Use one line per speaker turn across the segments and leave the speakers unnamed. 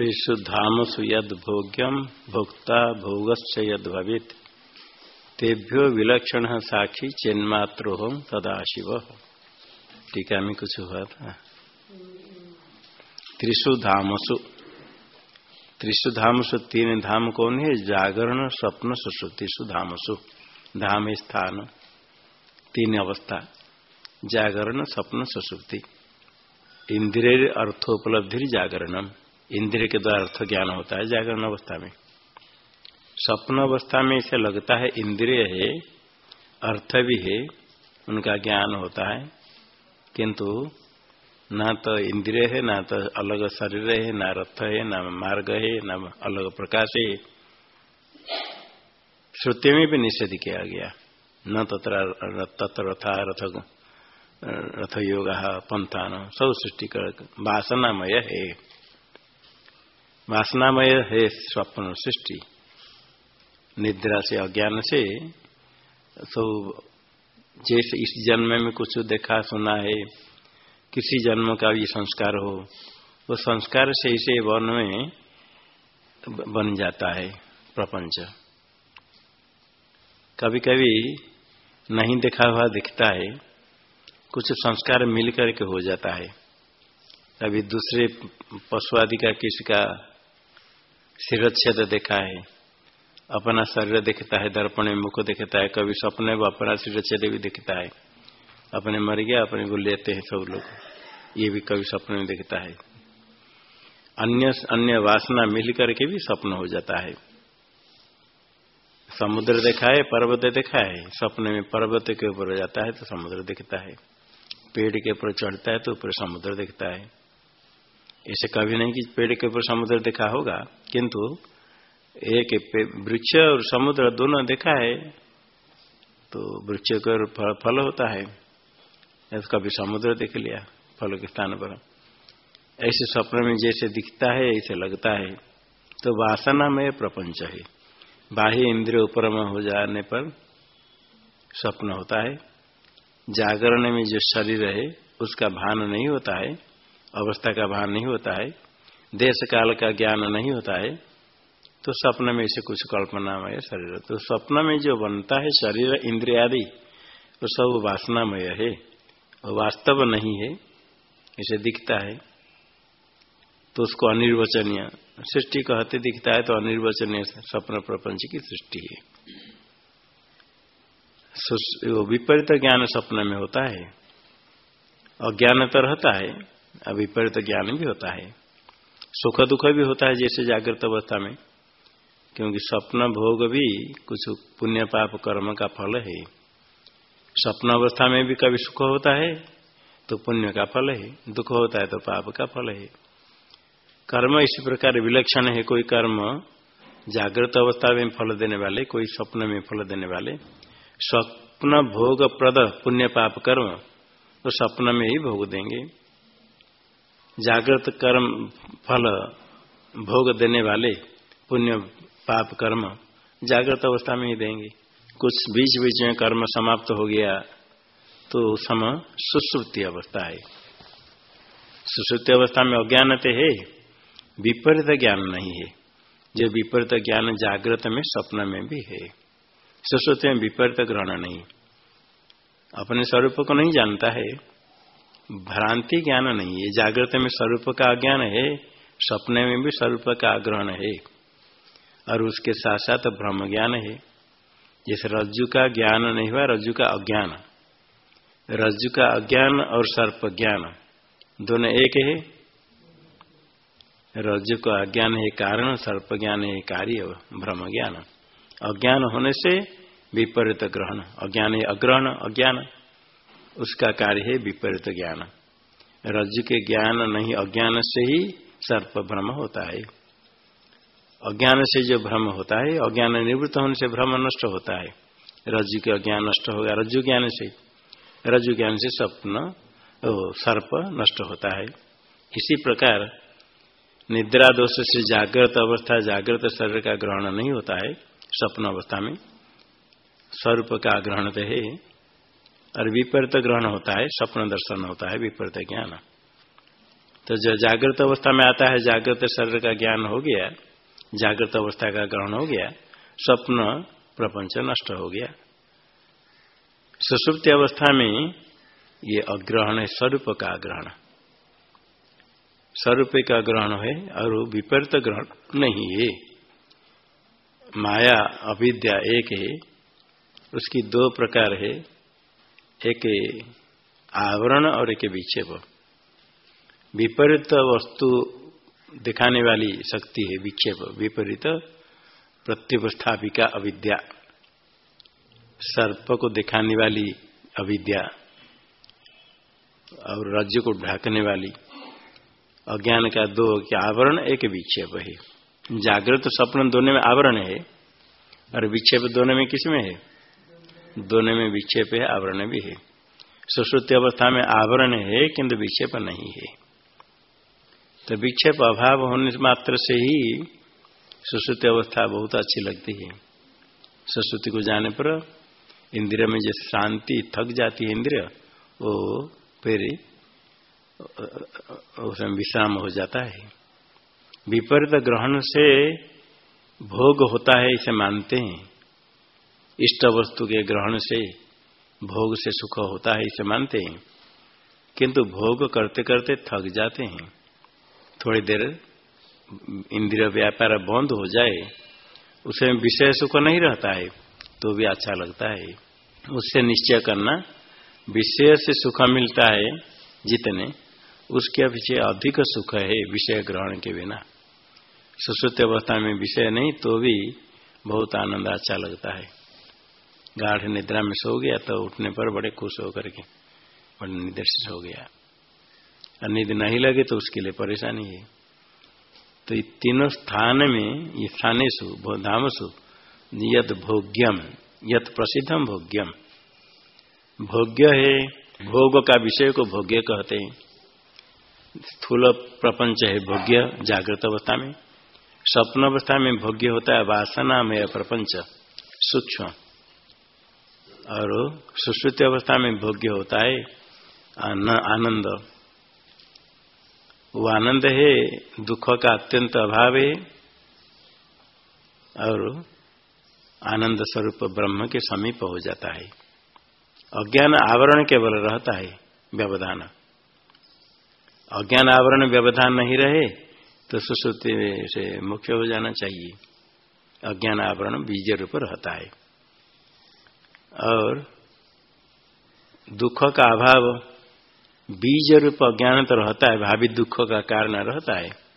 त्रिषु धामसु यद भोग्यम भोक्ता भोगस्य यद भवित। तेभ्यो विलक्षण साक्षी चिन्मात्रो हम तदा शिव टीका में कुछ हुआ था? त्रिषु धामसु। त्रिषु धामसु तीन धाम कौन है? जागरण, स्वप्न सुश्रुतिषु धामसु। धाम स्थान। तीन अवस्था। जागरण, स्वप्न, सुश्रुति। इंद्रिय अर्थोपलब्धि जागरणम। इंद्रिय के द्वारा अर्थ ज्ञान होता है जागरण अवस्था में। स्वप्न अवस्था में इसे लगता है इंद्रिय है, अर्थ भी है, उनका ज्ञान होता है। किंतु ना तो इंद्रिय है, ना तो अलग शरीर है, ना रथ है, ना मार्ग है, ना अलग प्रकाश है। श्रुति में भी निषेध किया गया। न तथा तत्र रथा, रथ रथ योग, पंथान, सब सृष्टि कर वासनामय है। वासनामय है स्वप्न सृष्टि। निद्रा से अज्ञान से तो जैसे इस जन्म में कुछ देखा सुना है, किसी जन्म का भी संस्कार हो, वो संस्कार से इसे वन में बन जाता है प्रपंच। कभी कभी नहीं देखा हुआ दिखता है, कुछ संस्कार मिल करके हो जाता है। कभी दूसरे पशु आदि का किसी का शिरच्छेद देखा है। अपना शरीर दिखता है, दर्पण में मुख दिखता है, कभी सपने में अपना शिरच्छेद भी दिखता है। अपने मर गया, अपने को लेते हैं सब लोग। ये भी कभी सपने में दिखता है। अन्य अन्य वासना मिल करके भी स्वप्न हो जाता है। समुद्र देखा है, पर्वत देखा है। सपने में पर्वत के ऊपर जाता है तो समुद्र दिखता है। पेड़ के ऊपर चढ़ता है तो ऊपर समुद्र दिखता है। ऐसे कभी नहीं कि पेड़ के ऊपर समुद्र देखा होगा, किंतु एक वृक्ष और समुद्र दोनों देखा है तो वृक्ष का फल होता है। तो कभी समुद्र देख लिया, फल के स्थान पर। ऐसे स्वप्न में जैसे दिखता है, ऐसे लगता है। तो वासना में प्रपंच है। बाह्य इंद्रिय उपरम हो जाने पर स्वप्न होता है। जागरण में जो शरीर है, उसका भान नहीं होता है। अवस्था का भान नहीं होता है देश काल का ज्ञान नहीं होता है तो स्वप्न में इसे कुछ कल्पना में शरीर तो स्वप्न में जो बनता है शरीर इंद्रिया आदि वो सब वासनामय है और वास्तव नहीं है, इसे दिखता है तो उसको अनिर्वचनीय सृष्टि कहते दिखता है तो अनिर्वचनीय स्वप्न प्रपंच की सृष्टि है। विपरीत ज्ञान स्वप्न में होता है, अज्ञान तो रहता है अभिपरीत ज्ञान भी होता है। सुख दुख भी होता है जैसे जागृत अवस्था में, क्योंकि स्वप्न भोग भी कुछ पुण्य पाप कर्म का फल है। स्वप्न अवस्था में भी कभी सुख होता है तो पुण्य का फल है। दुख होता है तो पाप का फल है। कर्म इसी प्रकार विलक्षण है, कोई कर्म जागृत अवस्था में फल देने वाले, कोई स्वप्न में फल देने वाले, स्वप्न भोग प्रद पुण्य पाप कर्म तो स्वप्न में ही भोग देंगे। जागृत कर्म, फल, भोग देने वाले, पुण्य, पाप, कर्म, जागृत अवस्था में ही देंगे। कुछ बीच बीच में कर्म समाप्त हो गया तो सम सुश्रुति अवस्था है। सुश्रुति अवस्था में अज्ञानते है, विपरीत ज्ञान नहीं है। जो विपरीत ज्ञान जागृत में, स्वप्न में भी है। सुश्रुति में विपरीत ग्रहण नहीं। अपने स्वरूप को नहीं जानता है। भ्रांति ज्ञान नहीं है। जागृत में स्वरूप का अज्ञान है, सपने में भी स्वरूप का आग्रहण है। और उसके साथ साथ ब्रह्म ज्ञान है। जैसे रज्जु का ज्ञान नहीं हुआ, रज्जु का अज्ञान। रज्जु का अज्ञान और सर्प ज्ञान दोनों एक है। रज्जु का अज्ञान है कारण, सर्प ज्ञान है कार्य, ब्रह्म ज्ञान। अज्ञान होने से विपरीत ग्रहण। अज्ञान है अग्रहण, अज्ञान। उसका कार्य है विपरीत ज्ञान। रज्जु के ज्ञान नहीं, अज्ञान से ही सर्प भ्रम होता है। अज्ञान से जो भ्रम होता है, अज्ञान निवृत्त होने से भ्रम नष्ट होता है। रज्जु के अज्ञान नष्ट होगा रज्जु ज्ञान से। रज्जु ज्ञान से स्वप्न सर्प नष्ट होता है। इसी प्रकार निद्रा दोष से जागृत अवस्था, जागृत शरीर का ग्रहण नहीं होता है, स्वप्न अवस्था में। स्वरूप का ग्रहण तो है। और विपरीत ग्रहण होता है, स्वप्न दर्शन होता है, विपरीत ज्ञान। तो जो जागृत अवस्था में आता है, जागृत शरीर का ज्ञान हो गया, जागृत अवस्था का ग्रहण हो गया, स्वप्न प्रपंच नष्ट हो गया। सुसुप्ति अवस्था में ये अग्रहण है, स्वरूप का ग्रहण। स्वरूप का ग्रहण है और विपरीत ग्रहण नहीं है। माया, अविद्या एक है, उसकी दो प्रकार है एक आवरण और एक विक्षेप। विपरीत वस्तु दिखाने वाली शक्ति है, विक्षेप। विपरीत प्रत्युपस्थापिका अविद्या। सर्प को दिखाने वाली अविद्या और राज्य को ढाकने वाली अज्ञान का दो के आवरण, एक विक्षेप है। जागृत स्वप्न दोनों में आवरण है और विक्षेप दोनों में किसमें है? दोनों में विक्षेप है, आवरण भी है। सुश्रुति अवस्था में आवरण है, किंतु विक्षेप नहीं है। तो विक्षेप अभाव होने मात्र से ही सुश्रुति अवस्था बहुत अच्छी लगती है। सुश्रुति को जाने पर इंद्रिय में जैसे शांति थक जाती है इंद्रिय, वो फिर उसमें विश्राम हो जाता है। विपरीत ग्रहण से भोग होता है, इसे मानते हैं। इष्ट वस्तु के ग्रहण से भोग से सुख होता है, इसे मानते हैं। किंतु भोग करते करते थक जाते हैं। थोड़ी देर इंद्रिय व्यापार बंद हो जाए, उसमें विषय सुख नहीं रहता है तो भी अच्छा लगता है। उससे निश्चय करना, विषय से सुख मिलता है जितने, उसके पीछे अधिक सुख है विषय ग्रहण के बिना। सुश्रुत अवस्था में विषय नहीं तो भी बहुत आनंद अच्छा लगता है। गाढ़ निद्रा में सो गया तो उठने पर बड़े खुश होकर के बड़े निदर्शित हो गया। और नींद नहीं लगे तो उसके लिए परेशानी है। तो ये तीनों स्थान में, ये स्थानेशु धामसु यद भोग्यम, यत प्रसिद्धम भोग्यम। भोग्य है, भोग का विषय को भोग्य कहते हैं। स्थूल प्रपंच है भोग्य, जागृत अवस्था में। स्वप्न अवस्था में भोग्य होता है वासना में प्रपंच, सूक्ष्म। और सुश्रुति अवस्था में भोग्य होता है आनंद। वो आनंद है, दुख का अत्यंत अभाव है, और आनंद स्वरूप ब्रह्म के समीप हो जाता है। अज्ञान आवरण केवल रहता है, व्यवधान। अज्ञान आवरण व्यवधान नहीं रहे तो सुश्रुति से मुख्य हो जाना चाहिए। अज्ञान आवरण बीज रूप रहता है। और दुख का अभाव बीज रूप अज्ञान तो रहता है, भावी दुख का कारण रहता है।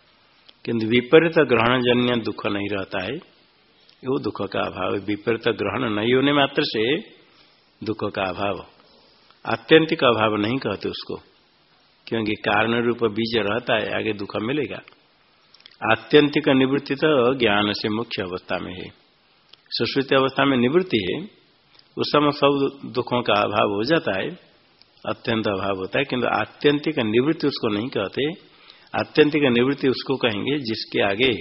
किंतु विपरीत ग्रहण जन्य दुख नहीं रहता है। वो दुख का अभाव, विपरीत ग्रहण नहीं होने मात्र से दुख का अभाव, आत्यंतिक अभाव नहीं कहते उसको। क्योंकि कारण रूप बीज रहता है, आगे दुख मिलेगा। आत्यंतिक निवृत्ति तो ज्ञान से मुख्य अवस्था में है। सुश्रुति अवस्था में निवृत्ति है। उस समय सब दुखों का अभाव हो जाता है, अत्यंत अभाव होता है, किंतु आत्यंतिक निवृत्ति उसको नहीं कहते। आत्यंतिक निवृत्ति उसको कहेंगे, जिसके आगे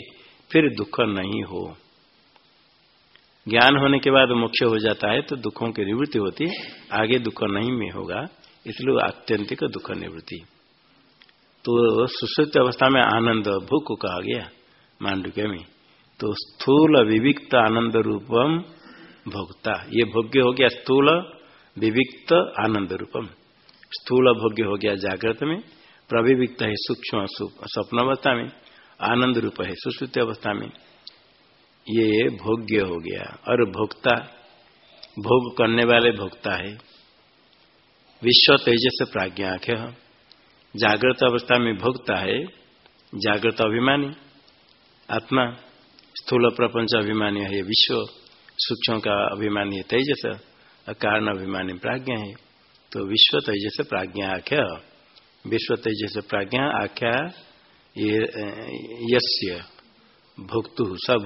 फिर दुख नहीं हो। ज्ञान होने के बाद मोक्ष हो जाता है तो दुखों की निवृत्ति होती आगे दुख नहीं में होगा, इसलिए आत्यंतिक दुख निवृत्ति। तो सुश्रुत अवस्था में आनंद भूख कहा गया, मांडुक्य में। तो स्थूल विविक्त आनंद रूपम भोक्ता। ये भोग्य हो गया स्थूल, विविक्त, आनंद रूपम। स्थूल भोग्य हो गया जागृत में, प्रविविक्त है सूक्ष्म स्वप्न अवस्था में, आनंद रूप है सुश्रुति अवस्था में। ये भोग्य हो गया। और भोक्ता, भोग करने वाले भोक्ता है। विश्व तेजस प्राज्ञाख्य जागृत अवस्था में भोगता है, जागृत अभिमानी। आत्मा, स्थूल प्रपंच अभिमानी है विश्व सूक्ष्म का अभिमानी तेजस कारण अभिमानी प्राज्ञा है। तो विश्व तेजस प्राज्ञा आख्या। विश्व तेजस प्राज्ञा आख्या यस्य भुक्तु सब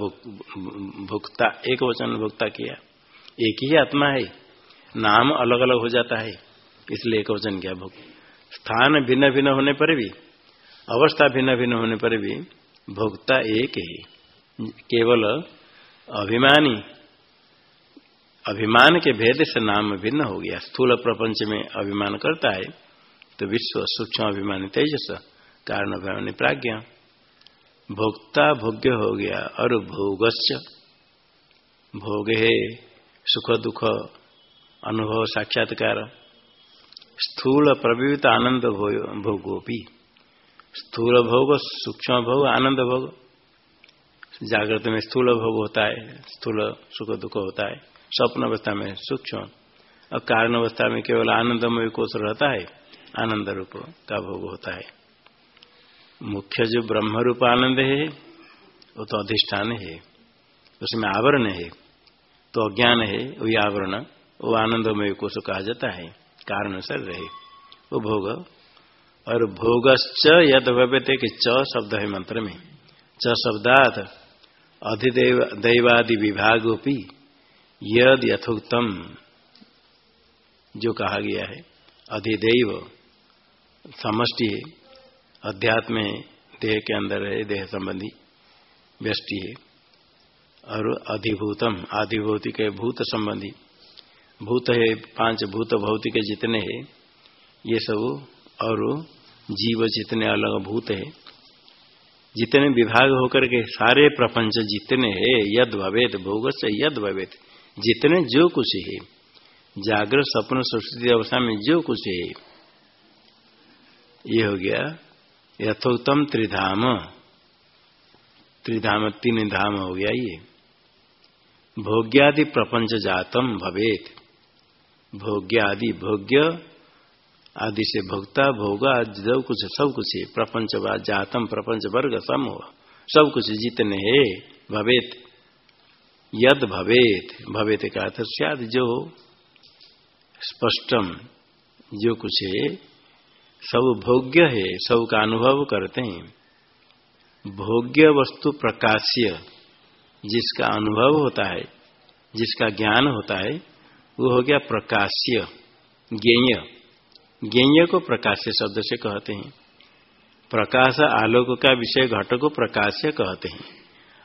भुक्ता एक वचन भुक्ता किया। एक ही आत्मा है, नाम अलग अलग हो जाता है, इसलिए एक वचन किया भुक्त स्थान भिन्न भिन्न होने पर भी, अवस्था भिन्न भिन्न होने पर भी, भोक्ता एक ही। केवल अभिमानी अभिमान के भेद से नाम भिन्न हो गया। स्थूल प्रपंच में अभिमान करता है तो विश्व सूक्ष्म अभिमानी तेजस, कारण भाव प्राज्ञा। भोक्ता भोग्य हो गया और भोगस्य। भोग है, सुख दुख, अनुभव साक्षात्कार। स्थूल प्रवित आनंद भोगोपी। स्थूल भोग, सूक्ष्म भोग, आनंद भोग। जागृत में स्थूल भोग होता है, स्थूल सुख दुख होता है। स्वप्न अवस्था में सूक्ष्म। और कारण अवस्था में केवल आनंदमय कोष रहता है, आनंद रूप का भोग होता है। मुख्य जो ब्रह्म रूप आनंद है, वो तो अधिष्ठान है। उसमें आवरण है तो अज्ञान है, वही आवरण, वो आनंदमय कोष कहा जाता है कारण सर रहे। वो भोग, और भोगश्च यद भव्यते कि च शब्द है मंत्र में। च शब्दात अधिदेव दैवादि विभागोपी यद यथोक्तम, जो कहा गया है, अधिदेव, समष्टि है, अध्यात्म है, देह के अंदर है, देह संबंधी व्यष्टि है, और अधिभूतम, आधिभौतिक भूत संबंधी। भूत है, पाँच भूत भौतिक जितने हैं, ये सब और जीव जितने अलग भूत है, जितने विभाग होकर के सारे प्रपंच जितने हैं, यद भवेद भोग से यद भवेद जितने जो कुछ है, जागृत सपन सुस्थिति अवस्था में जो कुछ है, ये हो गया यथोत्तम त्रिधाम। त्रिधाम, तीन धाम हो गया ये। भोग्यादि प्रपंच जातम भवेत। भोग्य आदि भोग्य, आदि से भोक्ता, भोग, जो कुछ, सब कुछ है। प्रपंच जातम, प्रपंच वर्ग, समूह, सब कुछ जितने है, भवेत। यद भवेत। भवेत का अर्थ सियाद, जो स्पष्टम, जो कुछ है, सब भोग्य है, सब का अनुभव करते हैं। भोग्य वस्तु प्रकाश्य, जिसका अनुभव होता है, जिसका ज्ञान होता है, वो हो गया प्रकाश्य, ज्ञेय। ज्ञेय को प्रकाश्य शब्द से कहते हैं। प्रकाश आलोक का विषय घट को प्रकाश्य कहते हैं।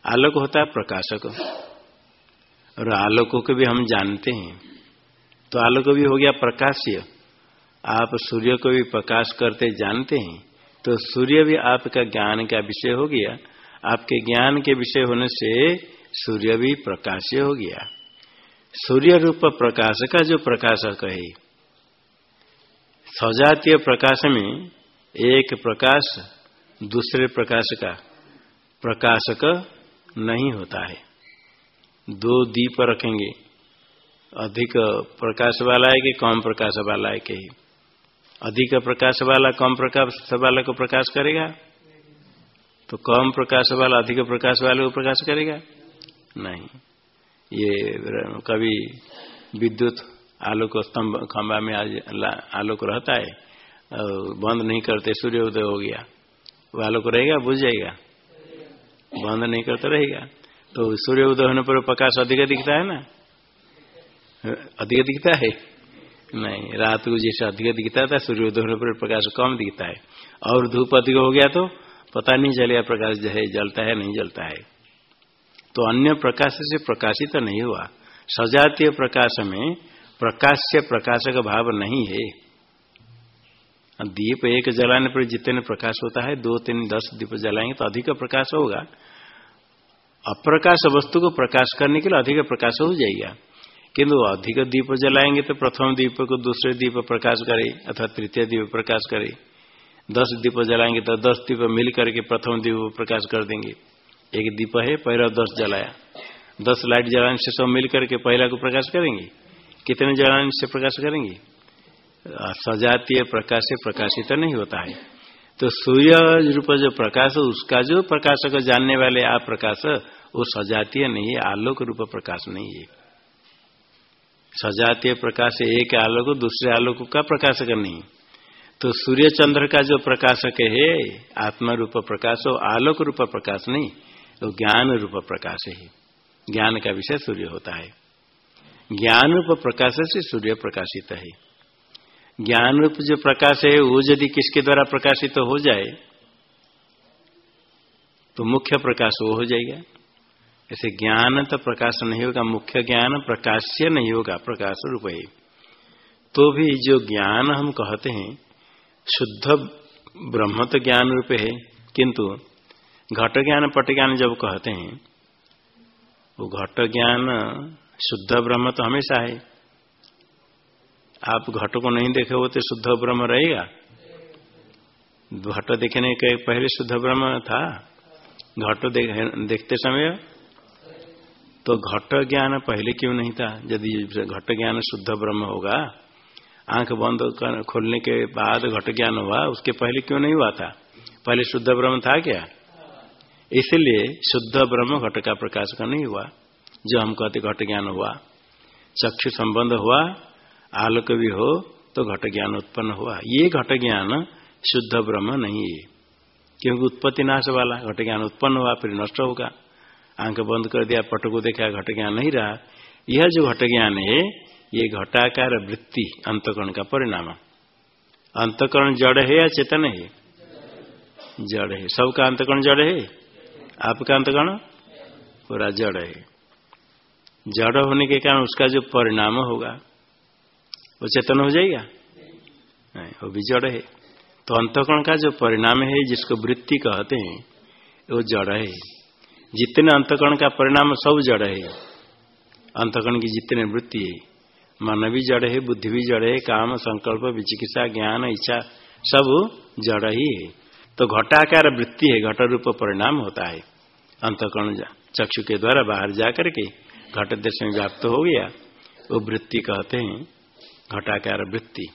आलोक होता है प्रकाशक। और आलोक को भी हम जानते हैं। तो आलोक भी हो गया प्रकाश्य। आप सूर्य को भी प्रकाश करते जानते हैं। तो सूर्य भी आपका ज्ञान का विषय हो गया। आपके ज्ञान के विषय होने से सूर्य भी प्रकाश्य हो गया। सूर्य रूप प्रकाश का जो प्रकाशक है। सजातीय प्रकाश में एक प्रकाश दूसरे प्रकाश का प्रकाशक नहीं होता है। दो दीप रखेंगे। अधिक प्रकाश वाला है कि कम प्रकाश वाला है कहीं अधिक प्रकाश वाला कम प्रकाश वाला को प्रकाश करेगा? तो कम प्रकाश वाला, अधिक प्रकाश वाले को प्रकाश करेगा? नहीं। ये कभी विद्युत आलोक स्तंभ खंभा में आलोक रहता है, और बंद नहीं करते सूर्य उदय हो गया। वो आलोक रहेगा, बुझ जाएगा? बंद नहीं करते रहेगा। तो सूर्य उदय होने पर प्रकाश अधिक दिखता है ना? अधिक दिखता है? नहीं, रात को जैसे अधिक दिखता था, सूर्य उदय होने पर प्रकाश कम दिखता है। और धूप अधिक हो गया तो पता नहीं चलेगा प्रकाश जो है, जलता है, नहीं जलता है। तो अन्य प्रकाश से प्रकाशित तो नहीं हुआ। सजातीय प्रकाश में प्रकाश से प्रकाश का भाव नहीं है। दीप एक जलाने पर जितने प्रकाश होता है, दो, तीन, दस दीप जलाएँगे तो अधिक प्रकाश होगा। अप्रकाश वस्तु को प्रकाश करने के लिए अधिक प्रकाश हो जाएगा। किंतु अधिक दीप जलाएँगे तो प्रथम दीप को दूसरे दीप प्रकाश करे अथवा तृतीय दीप प्रकाश करे। दस दीप जलाएँगे तो दस दीप मिल करके प्रथम दीप प्रकाश कर देंगे। एक दीप है, पहला दस जलाया। दस लाइट जलाने से सब मिल करके पहला को प्रकाश करेंगे। कितने जलाने से प्रकाश करेंगे? सजातीय प्रकाश से प्रकाशित नहीं होता है। तो सूर्य रूप जो प्रकाश उसका जो प्रकाश को जानने वाले आप प्रकाश, वो सजातीय नहीं है, आलोक रूप प्रकाश नहीं है। सजातीय प्रकाश एक आलोक, दूसरे आलोक का प्रकाशक नहीं। तो सूर्य चंद्र का जो प्रकाशक है, आत्मा रूप प्रकाश, वो आलोक रूप प्रकाश नहीं, वो तो ज्ञान रूप प्रकाश है। ज्ञान का विषय सूर्य होता है। ज्ञान रूप प्रकाश से सूर्य प्रकाशित है। ज्ञान रूप जो प्रकाश है, वो यदि किसके द्वारा प्रकाशित तो हो जाए तो मुख्य प्रकाश वो हो जाएगा। ऐसे ज्ञान तो प्रकाश नहीं होगा, मुख्य ज्ञान प्रकाश्य नहीं होगा, प्रकाश रूप है। तो भी जो ज्ञान हम कहते हैं, शुद्ध ब्रह्म तो ज्ञान रूप है, किंतु घट ज्ञान, पट ज्ञान जब कहते हैं, वो घट ज्ञान शुद्ध ब्रह्म तो हमेशा है। आप घट को नहीं देखे हो तो शुद्ध ब्रह्म रहेगा। घट देखने के पहले शुद्ध ब्रह्म था। घट देख, देखते समय तो घट ज्ञान पहले क्यों नहीं था? यदि घट ज्ञान शुद्ध ब्रह्म होगा आँख बंद खोलने के बाद घट ज्ञान हुआ उसके पहले क्यों नहीं हुआ था? पहले शुद्ध ब्रह्म था क्या? इसलिए शुद्ध ब्रह्म घट का प्रकाश का नहीं हुआ। जो हम कहते घट ज्ञान हुआ चक्षु संबंध हुआ आलोक भी हो तो घट ज्ञान उत्पन्न हुआ। ये घट ज्ञान शुद्ध ब्रह्म नहीं है। क्योंकि उत्पत्ति नाश वाला घट ज्ञान उत्पन्न हुआ, फिर नष्ट होगा। आँख बंद कर दिया, पट को देखा, घट ज्ञान नहीं रहा। यह जो घट ज्ञान है, ये घटाकार वृत्ति, अंतकरण का परिणाम। अंतकरण जड़ है या चेतन है? जड़ है। सबका अंतकरण जड़ है? आपका अंतकरण पूरा जड़ है। जड़ होने के कारण उसका जो परिणाम होगा वो चेतन हो जाएगा? नहीं, वो भी जड़ है। तो अंतकरण का जो परिणाम है, जिसको वृत्ति कहते हैं, वो जड़ है। जितने अंतकरण का परिणाम, सब जड़ है। अंतकरण की जितने वृत्ति है, मन भी जड़ है, बुद्धि भी जड़ है, काम, संकल्प, विचिकित्सा, ज्ञान, इच्छा, सब जड़ ही है। तो घटाकार वृत्ति है, घट रूप परिणाम होता है। अंतकरण चक्षु के द्वारा बाहर जाकर के घट देश में व्याप्त हो गया, वो वृत्ति कहते हैं। घटाकार वृत्ति।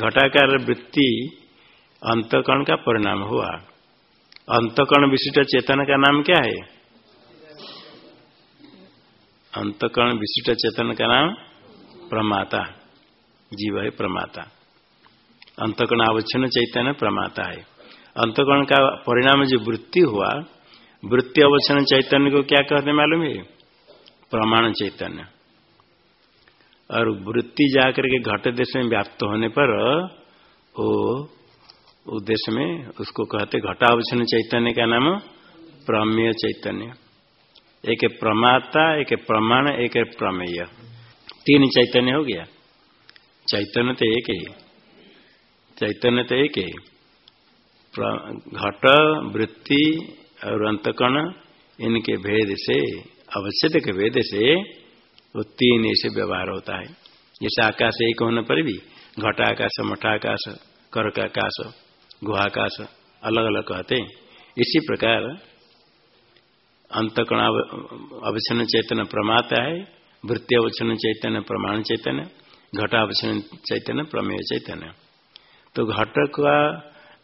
घटाकार वृत्ति अंतकरण का परिणाम हुआ। अंतकर्ण विशिष्ट चेतन का नाम क्या है? अंतकर्ण विशिष्ट चेतन का नाम प्रमाता। जीव है प्रमाता। अंतकर्ण अवच्छिन्न चैतन्य प्रमाता है। अंतकर्ण का परिणाम जो वृत्ति हुआ, वृत्ति अवच्छिन्न चैतन्य को क्या कहते मालूम है? प्रमाण चैतन्य। और वृत्ति जाकर के घट देश में व्याप्त होने पर वो उद्देश्य में उसको कहते घटावचन चैतन्य का नाम, प्रमेय चैतन्य। एक प्रमाता, एक प्रमाण, एक प्रमेय। तीन चैतन्य हो गया। चैतन्य तो एक ही। चैतन्य तो एक ही। घट, वृत्ति और अंतकण इनके भेद से, अवच्छेद के भेद से वो तीन ऐसे व्यवहार होता है। जैसे आकाश एक होने पर भी घटाकाश, मठाकाश, कर्काकाश, गुहाकाश अलग अलग कहते हैं। इसी प्रकार अंतकण अवचन चैतन्य प्रमाता है, वृत्ति अवचन चैतन्य प्रमाण चैतन्य घटावचन चैतन्य प्रमेय चैतन्य तो घट का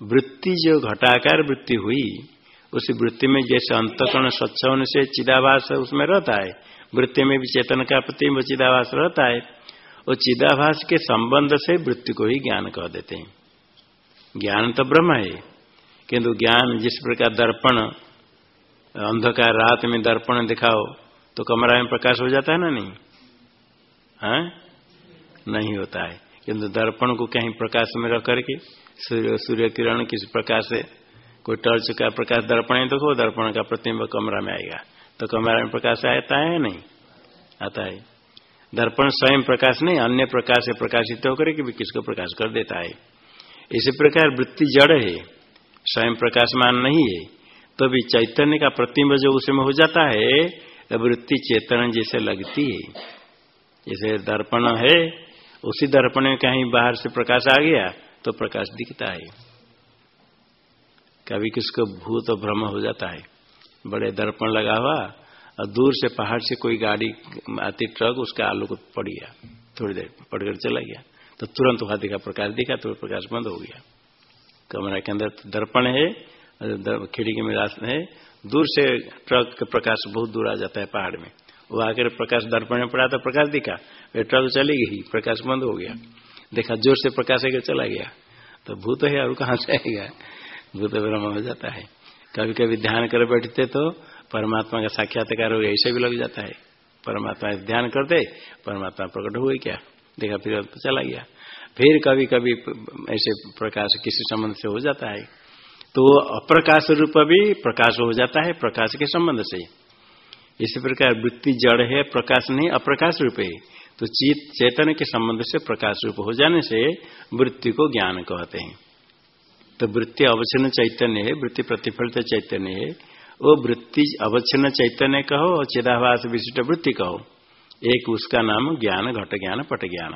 वृत्ति जो घटाकार वृत्ति हुई, उस वृत्ति में जैसे अंतकरण स्वच्छ होने से चिदाभास उसमें रहता है वृत्ति में भी चेतन का प्रति चिदाभास रहता है। और चिदाभास के संबंध से वृत्ति को ही ज्ञान कह देते हैं। ज्ञान तो ब्रह्म है, किंतु ज्ञान जिस प्रकार दर्पण, अंधकार रात में दर्पण दिखाओ तो कमरा में प्रकाश हो जाता है ना नहीं? है? नहीं होता है। किंतु दर्पण को कहीं प्रकाश में रख करके, सूर्य सूर्य किरण किसी प्रकाश से, कोई टर्च का प्रकाश दर्पण है तो दर्पण का प्रतिम्ब कमरा में आएगा। तो कमरा में प्रकाश आता है नहीं? आता है। दर्पण स्वयं प्रकाश नहीं, अन्य प्रकाश से प्रकाशित होकर के भी किसको प्रकाश कर देता है। इसी प्रकार वृत्ति जड़ है, स्वयं प्रकाशमान नहीं है तो भी चैतन्य का प्रतिम्ब जो उसमें हो जाता है तो वृत्ति चेतन जैसे लगती है। जैसे दर्पण है, उसी दर्पण में कहीं बाहर से प्रकाश आ गया तो प्रकाश दिखता है। कभी किसको भूत भ्रम हो जाता है। बड़े दर्पण लगा हुआ, और दूर से पहाड़ से कोई गाड़ी, आती ट्रक उसका आलू को पड़ गया थोड़ी देर पड़कर चला गया। तो तुरंत वहाँ दिखा, प्रकाश दिखा तो प्रकाश बंद हो गया। कमरा के अंदर दर्पण है खिड़की में रास्ता है। दूर से ट्रक का प्रकाश बहुत दूर आ जाता है पहाड़ में। वो आकर प्रकाश दर्पण में पड़ा तो प्रकाश दिखा। वे ट्रक चली गई, प्रकाश बंद हो गया। देखा, ज़ोर से प्रकाश आकर चला गया। तो भूत है और कहाँ से आएगा? भूत ब्रह्म हो जाता है। कभी कभी ध्यान कर बैठते तो परमात्मा का साक्षात्कार हो ऐसे भी लग जाता है। परमात्मा ध्यान करते, परमात्मा प्रकट हुए क्या? देखा, फिर तो चला गया। फिर कभी कभी ऐसे प्रकाश किसी संबंध से हो जाता है। तो अप्रकाश रूप भी प्रकाश हो जाता है, प्रकाश के संबंध से। इसी प्रकार वृत्ति जड़ है, प्रकाश नहीं, अप्रकाश रूप है। तो चित, चेतन के संबंध से प्रकाश रूप हो जाने से वृत्ति को ज्ञान कहते हैं। तो वृत्ति अवच्छिन्न चैतन्य है, वृत्ति प्रतिफलित चैतन्य है। वो वृत्ति अवच्छिन्न चैतन्य कहो और चिदाभास विशिष्ट वृत्ति कहो। एक उसका नाम ज्ञान, घट ज्ञान, पट ज्ञान।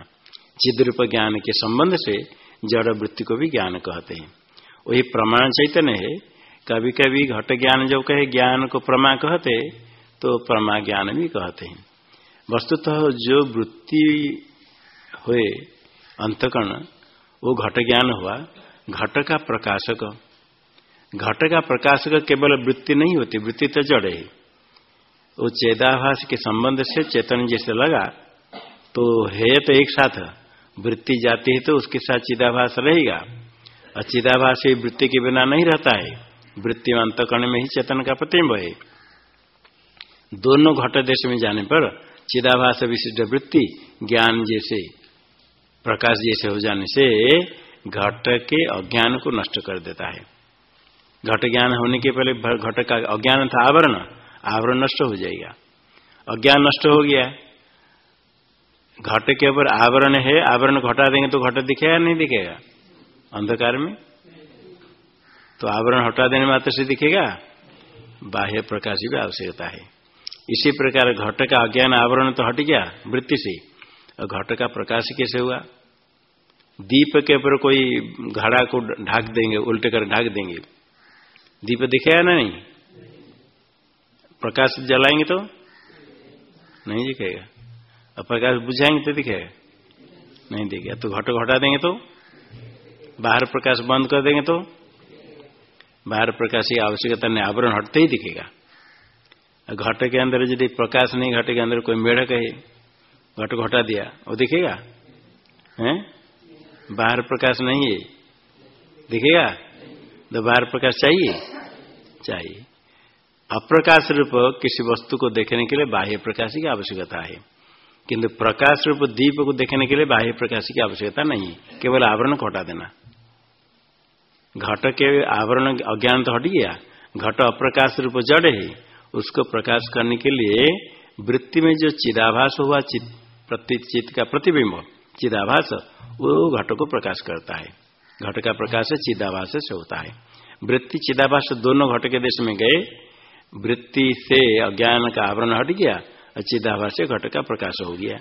चिद रूप ज्ञान के संबंध से जड़ वृत्ति को भी ज्ञान कहते हैं। वही प्रमाण चैतन्य है। कभी कभी घट ज्ञान जब कहे, ज्ञान को प्रमा कहते तो प्रमा ज्ञान भी कहते हैं। वस्तुतः जो वृत्ति हुए, अंतकर्ण, वो घट ज्ञान हुआ घट का प्रकाशक। घट का प्रकाशक केवल वृत्ति नहीं होती, वृत्ति तो जड़ है। वो चेदाभास के संबंध से चेतन जैसे लगा तो है तो एक साथ। वृत्ति जाती है तो उसके साथ चिदाभास रहेगा। और चिदाभास वृत्ति के बिना नहीं रहता है। वृत्ति अंतकर्ण में ही चेतन का प्रतिम्ब है। दोनों घट देश में जाने पर चिदाभास विशिष्ट वृत्ति ज्ञान जैसे, प्रकाश जैसे हो जाने से घट के अज्ञान को नष्ट कर देता है। घट ज्ञान होने के पहले घट का अज्ञान था आवरण। आवरण नष्ट हो जाएगा। अज्ञान नष्ट हो गया। घट के ऊपर आवरण है, आवरण घटा देंगे तो घट दिखेगा नहीं दिखेगा? अंधकार में? तो आवरण हटा देने मात्र से दिखेगा? बाह्य प्रकाश की आवश्यकता है। इसी प्रकार घट का अज्ञान आवरण तो हट गया वृत्ति से। और घट का प्रकाश कैसे हुआ? दीप के ऊपर कोई घड़ा को ढाक देंगे, उल्टे कर ढाक देंगे। दीप दिखेगा ना नहीं? प्रकाश जलाएँगे तो? नहीं दिखेगा। और प्रकाश बुझाएँगे तो दिखेगा? नहीं दिखेगा। तो घट घटा देंगे तो? बाहर प्रकाश बंद कर देंगे तो? बाहर प्रकाश की आवश्यकता नहीं, आवरण हटते ही दिखेगा। घट के अंदर यदि प्रकाश नहीं, घट के अंदर कोई मेढक है, घट घटा दिया, वो दिखेगा? हैं? बाहर प्रकाश नहीं है। दिखेगा? तो बाहर प्रकाश चाहिए? चाहिए। अप्रकाश रूप किसी वस्तु को देखने के लिए बाह्य प्रकाश की आवश्यकता है। किंतु प्रकाश रूप दीप को देखने के लिए बाह्य प्रकाश की आवश्यकता नहीं। केवल आवरण को हटा देना। घट के आवरण अज्ञान तो हट गया। घट अप्रकाश रूप जड़ है। उसको प्रकाश करने के लिए वृत्ति में जो चिदाभास हुआ, चित प्रति चित्त का प्रतिबिंब, चिदाभास वो घट को प्रकाश करता है। घट का प्रकाश चिदाभास से होता है। वृत्ति चिदाभास दोनों घट के देश में गए। वृत्ति से अज्ञान का आवरण हट गया और चिदाभास से घट का प्रकाश हो गया।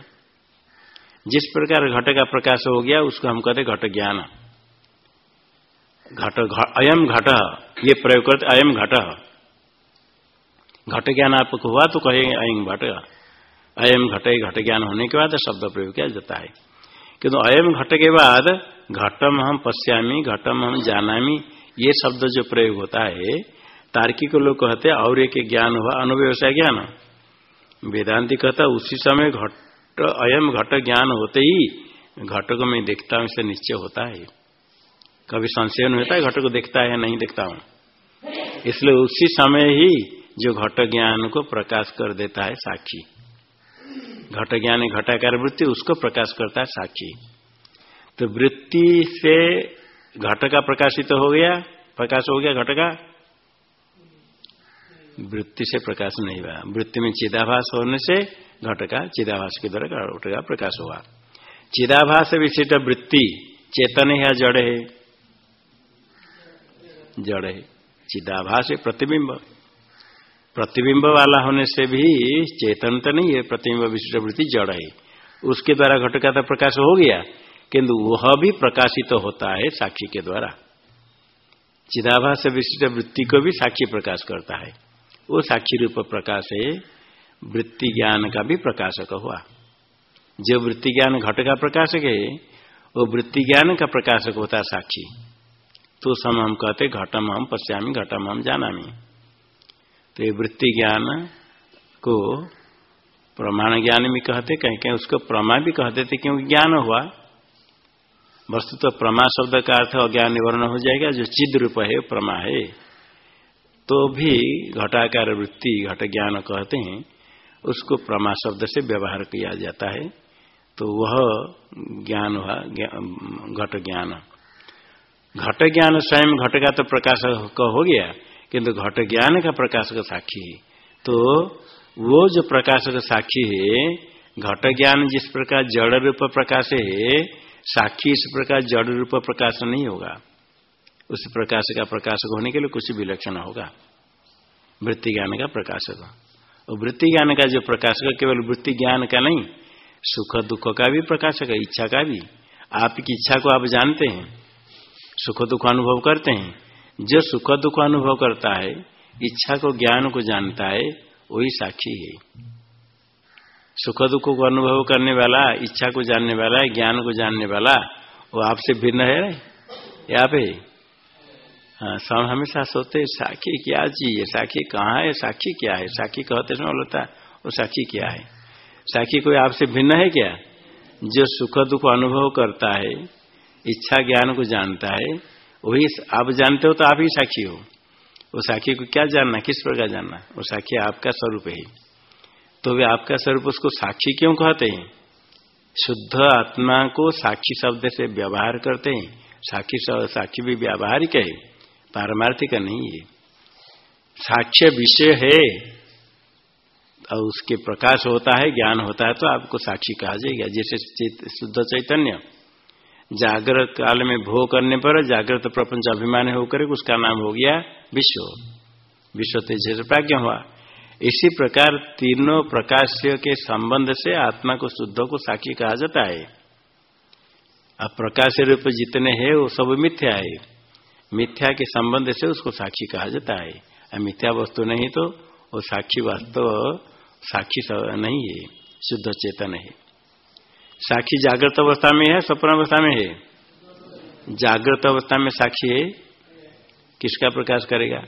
जिस प्रकार घट का प्रकाश हो गया, उसको हम कहते घट ज्ञान। घट अयम घट, ये प्रयोग करते अयम घट। घट ज्ञान आपको हुआ तो कहेंगे अयम घट। अयम घट घट ज्ञान होने के बाद शब्द प्रयोग किया जाता है। किंतु अयम घट के बाद घटम हम पश्यामी, घटम हम जानामी, ये शब्द जो प्रयोग होता है, तार्किक लोग कहते और एक ज्ञान हुआ, अनुव्यवसाय ज्ञान। वेदांति कहता उसी समय घट, अयम घट ज्ञान होते ही घट को मैं देखता हूँ इसे निश्चय होता है। कभी संशय नहीं होता है, घट को देखता है नहीं देखता हूँ। इसलिए उसी समय ही जो घट ज्ञान को प्रकाश कर देता है साक्षी। घट ज्ञान घटाकार वृत्ति, उसको प्रकाश करता है साक्षी। तो वृत्ति से घट का प्रकाशित तो हो गया, प्रकाश हो गया घट का? वृत्ति से प्रकाश नहीं हुआ। वृत्ति में चिदाभास होने से घट का, चिदाभास के द्वारा घट का प्रकाश हुआ। चिदाभास विशिष्ट वृत्ति, चेतन है जड़ है? जड़ है। चिदाभास प्रतिबिंब। प्रतिबिंब वाला होने से भी चेतन तो नहीं है, प्रतिबिंब विशिष्ट वृत्ति जड़ है। उसके द्वारा घट का तो प्रकाश हो गया, किंतु वह भी प्रकाशित तो होता है साक्षी के द्वारा। चिदाभास विशिष्ट वृत्ति को भी साक्षी प्रकाश करता है। वो साक्षी रूप प्रकाश है, वृत्ति ज्ञान का भी प्रकाशक हुआ। जो वृत्ति ज्ञान घट का प्रकाशक है, वो वृत्ति ज्ञान का प्रकाशक होता है साक्षी। तो सम हम कहते घटम हम पश्यामी घटम हम जानामी। तो ये वृत्ति ज्ञान को प्रमाण ज्ञान भी कहते, कहीं कहीं उसको प्रमा भी कहते थे, क्योंकि ज्ञान हुआ। वस्तु तो प्रमा शब्द का अर्थ अज्ञान निवरण हो जाएगा, जो चिद रूप है प्रमा है। तो भी घटाकार वृत्ति, घट ज्ञान कहते हैं, उसको प्रमा शब्द से व्यवहार किया जाता है। तो वह ज्ञान हुआ घट ज्ञान। घट ज्ञान स्वयं घट का तो प्रकाश हो गया किंतु घट ज्ञान का प्रकाशक साक्षी है। तो वो जो प्रकाशक साक्षी है, घट ज्ञान जिस प्रकार जड़ रूप प्रकाश है, साक्षी इस प्रकार जड़ रूप प्रकाश नहीं होगा। उस प्रकाश का प्रकाशक होने के लिए कुछ विलक्षण होगा। वृत्ति ज्ञान का प्रकाशक। और वृत्ति ज्ञान का जो प्रकाशक केवल वृत्ति ज्ञान का नहीं, सुख दुख का भी प्रकाशक इच्छा का भी। आपकी इच्छा को आप जानते हैं, सुख दुख अनुभव करते हैं जो सुख दुख अनुभव करता है, इच्छा को, ज्ञान को जानता है, वही साक्षी है। सुख दुख को अनुभव करने वाला, इच्छा को जानने वाला है ज्ञान को जानने वाला, वो आपसे भिन्न है यहाँ पे हाँ सब हमेशा सोचते साखी क्या चीज़ है? साखी कहाँ है? साखी क्या है? साखी कहते समय बोलता वो साखी क्या है? साखी कोई आपसे भिन्न है क्या? जो सुख दुख अनुभव करता है, इच्छा, ज्ञान को जानता है वही आप जानते हो तो आप ही साक्षी हो। वो साक्षी को क्या जानना, किस प्रकार जानना? वो साक्षी आपका स्वरूप है तो वे आपका स्वरूप उसको साक्षी क्यों कहते हैं? शुद्ध आत्मा को साक्षी शब्द से व्यवहार करते हैं। साक्षी साक्षी भी व्यावहारिक है, पारमार्थिक नहीं है। साक्ष्य विषय है, और उसके प्रकाश होता है, ज्ञान होता है तो आपको साक्षी कहा जाएगा। जैसे शुद्ध चैतन्य। जागृत काल में भोग करने पर जागृत प्रपंच अभिमान होकर उसका नाम हो गया विश्व। विश्व तेज प्राज्ञ हुआ। इसी प्रकार तीनों प्रकाश के संबंध से आत्मा को शुद्ध को साक्षी कहा जाता है। अब प्रकाश रूप जितने हैं, वो सब मिथ्या है। मिथ्या के संबंध से उसको साक्षी कहा जाता है। मिथ्या वस्तु नहीं तो वो साक्षी वास्तव साक्षी नहीं है, शुद्ध चेतन है। साक्षी जागृत अवस्था में है, स्वप्न अवस्था में है? जागृत अवस्था में साक्षी है? किसका प्रकाश करेगा?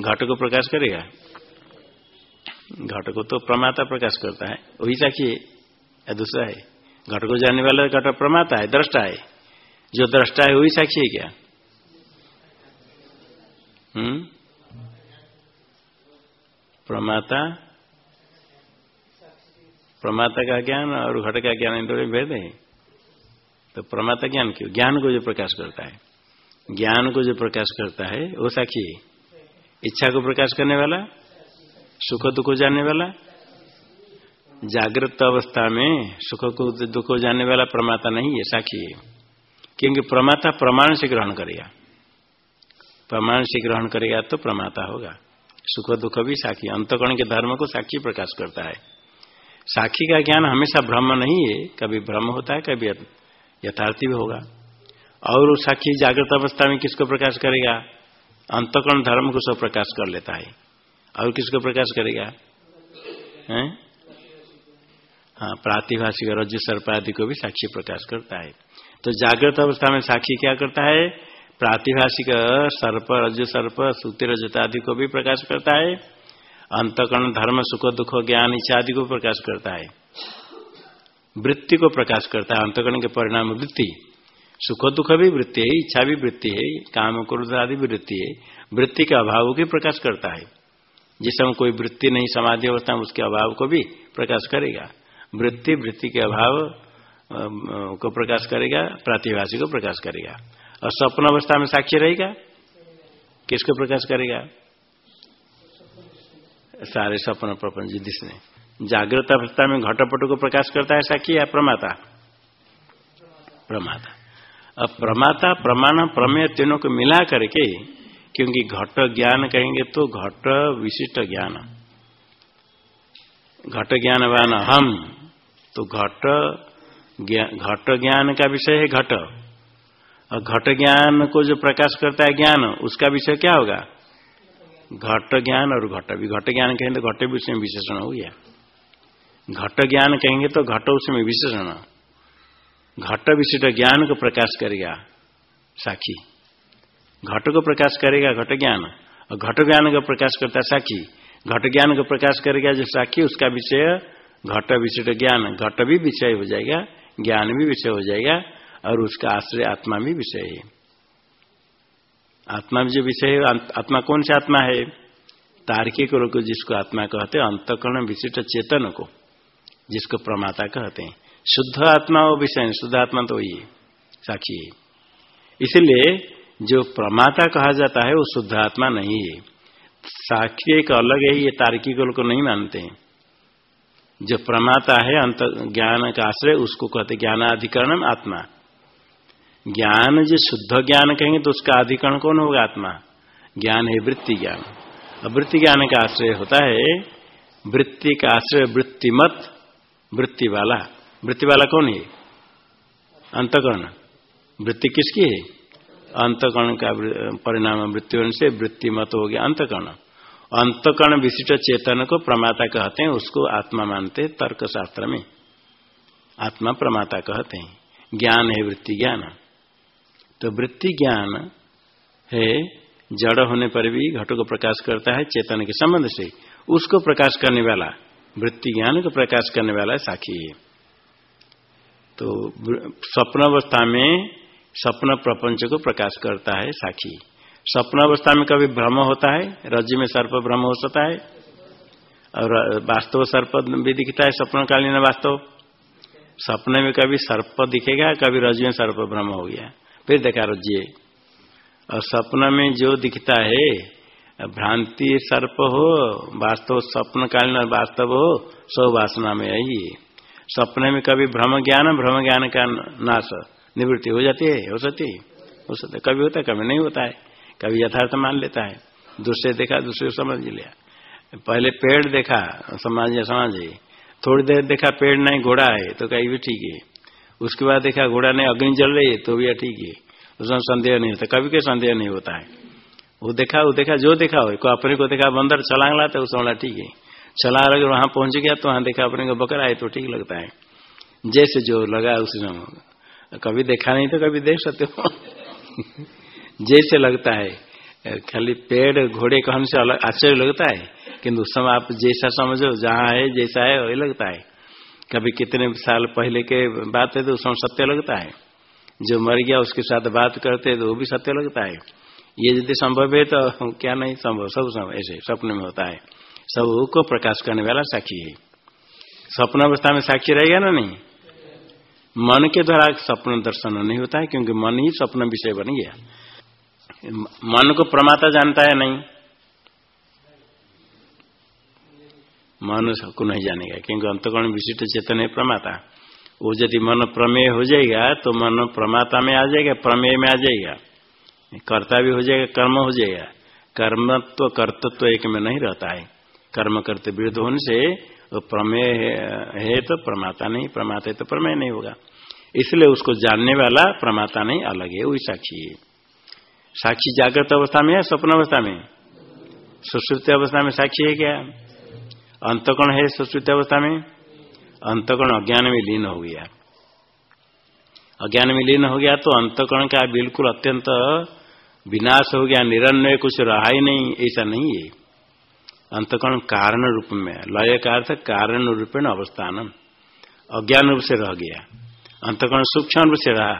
घट को प्रकाश करेगा? घट को तो प्रमाता प्रकाश करता है, वही साक्षी है, या दूसरा है? घट को जानने वाला घट प्रमाता है, दृष्टा है। जो दृष्टा है, वही साक्षी है क्या? हम्म? प्रमाता? प्रमाता का ज्ञान और घट का ज्ञान इन दोनों भेद है तो प्रमाता ज्ञान क्यों? ज्ञान को जो प्रकाश करता है। ज्ञान को जो प्रकाश करता है, वो साक्षी है। इच्छा को प्रकाश करने वाला? सुख दुख जानने वाला? जागृत अवस्था में सुख को दुख जानने वाला प्रमाता नहीं है, साक्षी है। क्योंकि प्रमाता प्रमाण से ग्रहण करेगा। प्रमाण से ग्रहण करेगा तो प्रमाता होगा। सुख दुख भी साक्षी अंतकरण के धर्म को साक्षी प्रकाश करता है। साक्षी का ज्ञान हमेशा भ्रम नहीं है, कभी भ्रम होता है, कभी यथार्थी भी होगा। और साक्षी जागृत अवस्था में किसको प्रकाश करेगा? अंतकरण धर्म को सब प्रकाश कर लेता है। और किसको प्रकाश करेगा? है? हाँ प्रातिभाषिक रज्जु सर्प आदि को भी साक्षी प्रकाश करता है। तो जागृत अवस्था में साक्षी क्या करता है? प्रातिभाषिक सर्प, रज सर्प सूत्र रजत आदि को भी प्रकाश करता है। अंतकरण, धर्म, सुख, दुख, ज्ञान इच्छा आदि को प्रकाश करता है। वृत्ति को प्रकाश करता है, अंतकरण के परिणाम वृत्ति। सुख, दुख भी वृत्ति है, इच्छा भी वृत्ति है, काम, क्रोध आदि भी वृत्ति है। वृत्ति के अभाव की प्रकाश करता है। जिस समय कोई वृत्ति नहीं, समाधि अवस्था उसके अभाव को भी प्रकाश करेगा। वृत्ति वृत्ति के अभाव को प्रकाश करेगा प्रातिभाषी को प्रकाश करेगा। और स्वप्न अवस्था में साक्षी रहेगा? किसको प्रकाश करेगा? सारे स्वप्न प्रपंच जिसने जागृत अवस्था में घटपट को प्रकाश करता है साक्षी या प्रमाता? प्रमाता। अब प्रमाता, प्रमाण, प्रमेय तीनों को मिला करके, क्योंकि घट ज्ञान कहेंगे तो घट विशिष्ट ज्ञान। घट ज्ञानवान हम तो घट घट ज्ञान का विषय है घट। और घट ज्ञान को जो प्रकाश करता है ज्ञान, उसका विषय क्या होगा? घट ज्ञान और घट। भी घट ज्ञान कहेंगे तो घट विषय में विशेषण हो गया। घट ज्ञान कहेंगे तो घट उसमें विशेषण। घट विशिष्ट ज्ञान को प्रकाश करेगा साखी। घट को प्रकाश करेगा घट ज्ञान। और घट ज्ञान का प्रकाश करता है साक्षी घट ज्ञान को प्रकाश करेगा जो साखी, उसका विषय घट विशिष्ट ज्ञान। घट भी विषय हो जाएगा, ज्ञान भी विषय हो जाएगा। और उसका आश्रय आत्मा भी विषय है। आत्मा भी जो विषय है आत्मा कौन सा आत्मा है? तार्किक लोग जिसको आत्मा कहते हैं, अंतकरण विशिष्ट चेतन को, जिसको प्रमाता कहते हैं। शुद्ध आत्मा वो विषय है शुद्ध आत्मा तो वही साक्षी है। इसलिए जो प्रमाता कहा जाता है, वो शुद्ध आत्मा नहीं है। साक्षी एक अलग है, ये तार्किक लोग नहीं मानते हैं। जो प्रमाता है, अंत, ज्ञान का आश्रय, उसको कहते ज्ञानाधिकरण आत्मा। ज्ञान जो शुद्ध ज्ञान कहेंगे तो उसका अधिकरण कौन होगा? आत्मा। ज्ञान है वृत्ति ज्ञान। अब वृत्ति ज्ञान का आश्रय होता है, वृत्ति का आश्रय वृत्तिमत वृत्ति वाला वृत्ति वाला कौन है? अंतकर्ण। वृत्ति किसकी है? अंतकर्ण का परिणाम मृत्यु से वृत्ति मत हो गया अंतकर्ण। अंतकर्ण विशिष्ट चेतन को प्रमाता कहते हैं, उसको आत्मा मानते तर्क शास्त्र में। आत्मा प्रमाता कहते हैं। ज्ञान है वृत्ति ज्ञान। तो वृत्ति ज्ञान है, जड़ होने पर भी घटों को प्रकाश करता है, चेतन के संबंध से। उसको प्रकाश करने वाला, वृत्ति ज्ञान को प्रकाश करने वाला साखी है तो स्वप्न अवस्था में स्वप्न प्रपंच को प्रकाश करता है साखी। स्वप्न अवस्था में कभी भ्रम होता है रज्जु में सर्प भ्रम हो सकता है, और वास्तव सर्प भी दिखता है स्वप्नकालीन वास्तव। सपने में कभी सर्प दिखेगा, कभी रज में सर्प भ्रम हो गया। फिर देखा रज्य और सपना में जो दिखता है, भ्रांति सर्प हो, वास्तव स्वप्नकालीन वास्तव हो, सौ वासना में यही सपने में कभी भ्रम ज्ञान भ्रम ज्ञान का नाश, निवृत्ति हो जाती है, हो सकती हो सकता कभी होता है, कभी नहीं होता है, कभी यथार्थ मान लेता है। दूसरे देखा दूसरे समझ लिया। पहले पेड़ देखा, समाज समाज, थोड़ी देर देखा, पेड़ नहीं, घोड़ा है तो कहीं भी ठीक है। उसके बाद देखा घोड़ा नहीं, अग्नि जल रही है तो भी ठीक है। उसमें संदेह नहीं होता, कभी कोई संदेह नहीं होता है। वो देखा वो देखा, जो देखा हो को अपने को देखा, बंदर छलांग लाता है, उस वाला ठीक है। चला अगर वहाँ पहुँच गया तो वहाँ देखा अपने को बकरा है तो ठीक लगता है। जैसे जो लगा, उसी समय कभी देखा नहीं तो कभी देख सकते हो। जैसे लगता है, खाली पेड़, घोड़े कहन से अलग, आश्चर्य लगता है, किंतु उस समय आप जैसा समझो, जहाँ है, जैसा है, वही लगता है। कभी कितने साल पहले के बात है तो उस समय सत्य लगता है। जो मर गया उसके साथ बात करते तो वो भी सत्य लगता है। ये यदि संभव है तो क्या नहीं संभव? सब ऐसे सपने में होता है। सबको प्रकाश करने वाला साक्षी है। स्वप्न अवस्था में साक्षी रहेगा ना नहीं? मन के द्वारा स्वप्न दर्शन नहीं होता है, क्योंकि मन ही स्वप्न विषय बन गया। मन को प्रमाता जानता है नहीं? मन को नहीं जानेगा, क्योंकि अंतकरण विशिष्ट चेतन है प्रमाता। वो यदि मन प्रमेय हो जाएगा तो मन प्रमाता में आ जाएगा, प्रमेय में आ जाएगा। कर्ता भी हो जाएगा, कर्म हो जाएगा। कर्मत्व तो कर्तत्व तो एक में नहीं रहता है। कर्म करते विरुद्ध होने से वो प्रमेय है तो प्रमाता नहीं, प्रमाता है तो प्रमेय नहीं होगा। इसलिए उसको जानने वाला प्रमाता नहीं, अलग है, वही साक्षी है। साक्षी जागृत अवस्था में है, स्वप्न अवस्था में? सुश्रुति अवस्था में साक्षी है क्या? अंतकण है सुश्रुति अवस्था में? अंतकण अज्ञान में लीन हो गया। अज्ञान में लीन हो गया तो अंतकण का बिल्कुल अत्यंत विनाश हो गया, निरन्वय, कुछ रहा ही नहीं, ऐसा नहीं है। अंतकरण कारण रूप में लय का अर्थ कारण रूपेण अवस्थान अज्ञान रूप से रह गया। अंतकरण सूक्ष्म रूप से रहा।